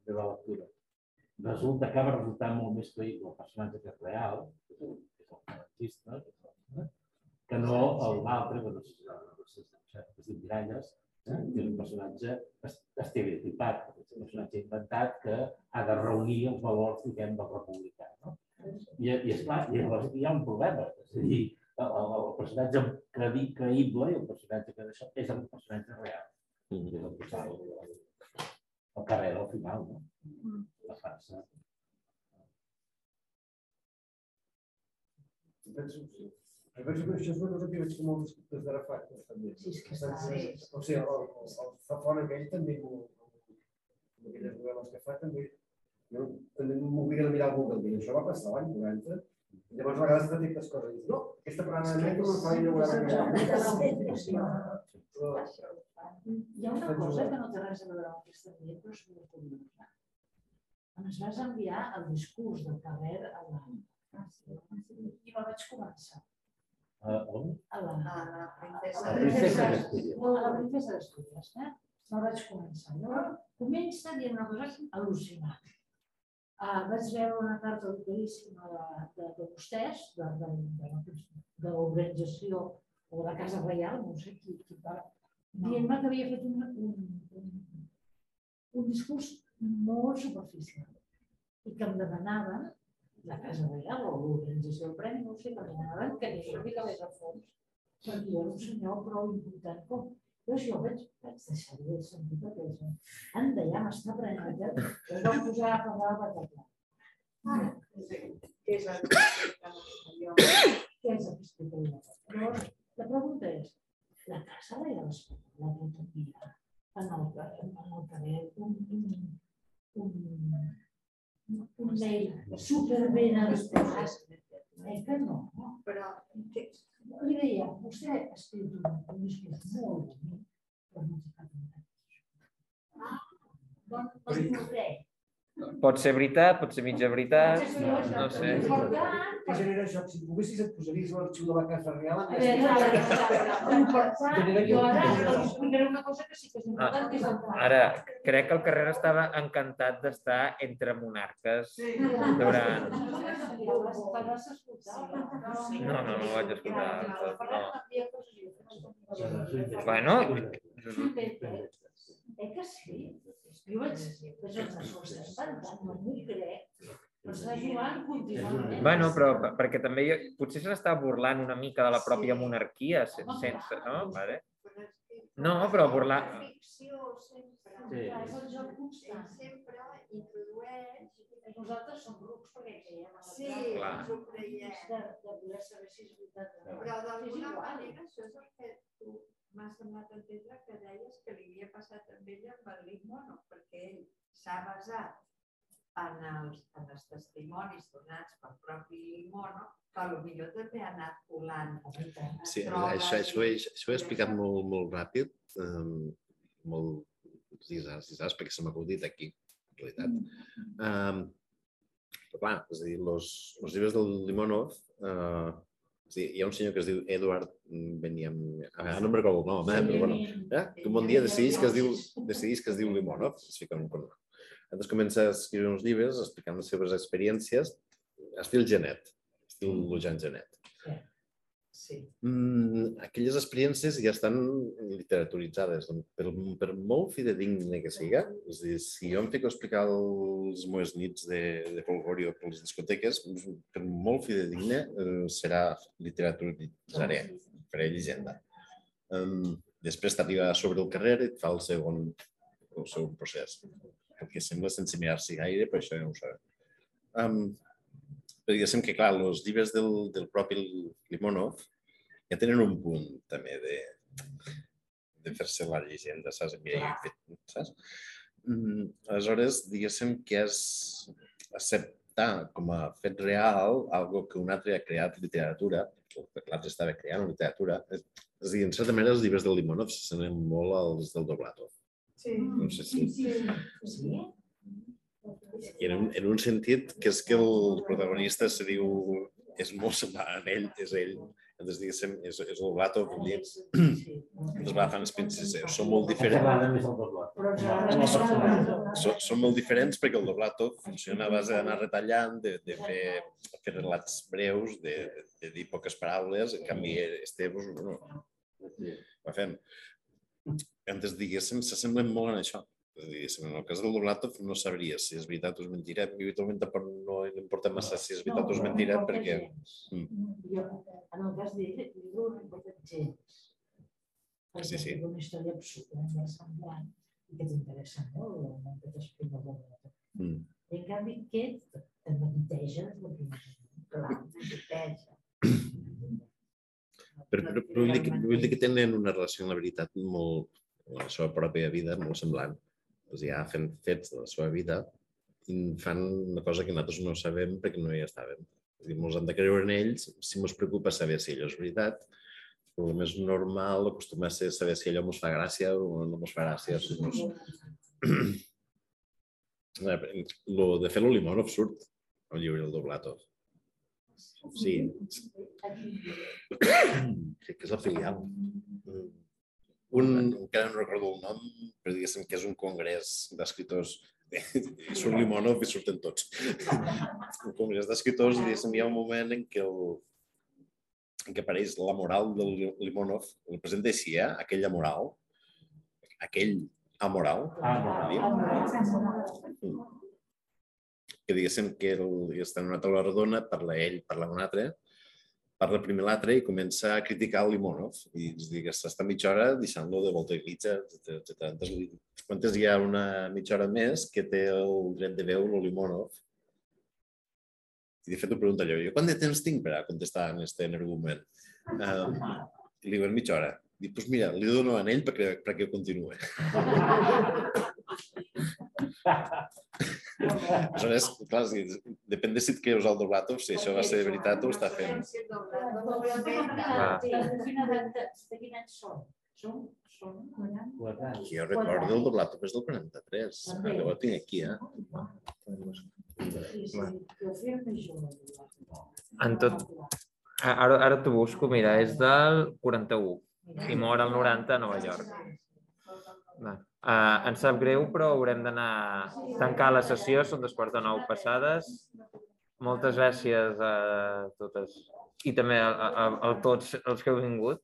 de la lectura, resulta que va resultar molt més creïble el personatge que és real, que és el, és falangista, que, és no l'altre, que no sé si es diu Miralles, eh, que és un personatge es- estereotipat, que és un personatge inventat que ha de reunir els valors, diguem, del republicà. No? I, i esclar, i llavors hi ha un problema. És a dir, el, el, el personatge creïble i el personatge que d'això és el personatge real. I és el que sap el, el carrer al final, no? La farsa. Penso. Però penso que això és una cosa que veig que molts escriptors d'ara fan, també. Sí, és que està Estan- bé. O sigui, el, el, el Zafón aquell també, m'ho- amb aquelles novel·les que fa, també, jo també m'obliga a mirar el Google, dic, això va passar l'any 90, i llavors a vegades detectes coses, i dius, no, aquesta parada de metro no fa inaugurar Però, Hi ha una cosa que no té res a veure amb aquesta llei, però és molt curiosa. Ens vas enviar el discurs del carrer a la... I la vaig començar. Uh, on? A la, A la princesa. La princesa d'Astúries. A la princesa d'Astúries, eh? Vaig començar. Llavors, comença dient una cosa al·lucinant. Uh, vaig veure una carta duríssima de, de, de vostès, de, de, de, de l'organització o de la Casa Reial, no sé qui, qui va, dient-me que havia fet un, un, un, un discurs molt superficial i que em demanaven la Casa Reial o l'organització del Premi, no sé, que em demanaven que anés una mica més a fons perquè jo era un senyor prou important com. Jo vaig, vaig deixar de sentir perquè és anda, ja m'està prenent aquest, que es va posar a parlar de batalla. Que és el que allò. Què és el que explica ella? Llavors, la pregunta és, la casa de les la tutopia en el, en el carrer, un, un, un, un mail superben expressat. Eh que no, no? Però Li deia, vostè ha escrit un, un discurs molt bonic, però no té cap veritat. Doncs, doncs vostè. Pot ser veritat, pot ser mitja veritat, no sé. què genera això? Si poguessis et posaries l'arxiu de la Casa Real, A veure, important, jo ara explicaré una cosa que sí que és important, que és el pla. Ara, crec que el carrer estava encantat d'estar entre monarques durant... No, no, no ho vaig escoltar. No. No. Bueno, Eh que sí? Jo vaig pensar, s'ho està espantant, no m'ho crec. Però està jugant contínuament. Bueno, però per- perquè també jo, potser se n'està burlant una mica de la pròpia Sí. monarquia sen- sense, no? Vale. No, però burlar- La ficció sempre, Sí. És el joc constant. sempre introdueix... Nosaltres som rucs perquè creiem en Sí. Clar. ens ho creiem. De, de voler saber si és veritat. Però d'alguna manera això és el que tu m'has donat a entendre que deies que li havia passat a ell amb el Limono, perquè ell s'ha basat en els, en els testimonis donats pel propi Limono, que potser també ha anat colant. Sí, això, això, he, això ho he explicat molt, molt ràpid, um, molt disars, disars, perquè se m'ha acudit aquí, en realitat. Um, però clar, és a dir, els, llibres del Limonov, uh, és dir, hi ha un senyor que es diu Eduard Beniam, ara no em recordo el nom, eh, però bueno, eh, que un bon dia decideix que es diu, decideix que es diu Limonov, es fica un cognom. Llavors comença a escriure uns llibres explicant les seves experiències, estil Genet, estil Lujan Genet. Sí. Mm, aquelles experiències ja estan literaturitzades. doncs, Per, per molt fidedigne que siga, és dir, si jo em fico a explicar les meves nits de, de folgorio per les discoteques, per molt fidedigne eh, serà literaturitzaré, faré llegenda. Um, després t'arriba sobre el carrer i et fa el segon, el segon procés. Perquè sembla sense mirar-s'hi gaire, però això ja no ho sabem. Um, però diguéssim que, clar, els llibres del, del propi Limonov ja tenen un punt també de, de fer-se la llegenda, saps? Mira, fet, saps? Mm, aleshores, diguéssim que és acceptar com a fet real algo que un altre ha creat literatura, o que l'altre estava creant literatura. És, és a dir, en certa manera, els llibres del Limonov s'assemblen molt als del Doblatov. Sí. No sé si... Sí? I en un, en un sentit que és que el protagonista se diu és molt semblant a ell, és ell. Entonces, diguéssim, és, és el Blatov, vull dir, els Blatov els princessos són molt diferents. Són, són molt diferents perquè el Doblatov funciona a base d'anar retallant, de, de fer, fer relats breus, de, de, de dir poques paraules, en canvi este pues, no, va fent. Antes, diguéssim, s'assemblen molt en això. Diguéssim, en el cas del Doblatov no sabria si és veritat o és mentira. Mi habitualment tampoc no importa massa si és veritat o és mentira No, perquè... gens. Jo, en el cas d'ell, no he importat gens. Perquè Sí, sí. és una història absolutament semblant i que t'interessa molt el món que t'explica el Doblat. Mm. I en canvi, aquest la primera. Clar, neteja. Però, però, però vull, dir que, vull dir que tenen una relació amb la veritat molt, la seva pròpia vida, molt semblant. O sigui, ja fent fets de la seva vida i fan una cosa que nosaltres no sabem perquè no hi estàvem. És dir, ens hem de creure en ells si ens preocupa saber si allò és veritat. El més normal acostuma a ser saber si allò ens fa gràcia o no ens fa gràcia. Si mos... Lo de fer l'Olimón absurd, el llibre del Doblatov. Sí, crec que és la filial. Mm. Un, encara no recordo el nom, però diguéssim que és un congrés d'escriptors. I surt Limonov i surten tots. Un congrés d'escriptors, diguéssim, hi ha un moment en què, el, en què apareix la moral del Limonov, el presenta així, eh? aquella moral, aquell amoral, Ah, no. que diguéssim que el, està en una taula redona, parla ell, parla un altre, parla primer l'altre i comença a criticar Limonov i es diu que s'està mitja hora deixant-lo de volta i mitja, etc. Quantes hi ha una mitja hora més que té el dret de veu el Limonov? I de fet ho pregunta allò, jo quant de temps tinc per a contestar en este argument? Um, li diuen mitja hora. Dic, doncs mira, li dono a ell perquè, perquè continuï. Aleshores, clar, sí, depèn de si et creus el Doblatov, si això va ser veritat o ho està fent. Si doblador De de quin any són? Són, jo recordo el Doblatov és del 43. També. Jo ho tinc aquí, eh? En tot- Ah, Ara, ara t'ho busco, mira, és del 41 i mor al 90 a Nova York. Va. Uh, ens sap greu, però haurem d'anar a tancar la sessió, són dos quarts de nou passades. Moltes gràcies a totes i també a, a, a tots els que heu vingut.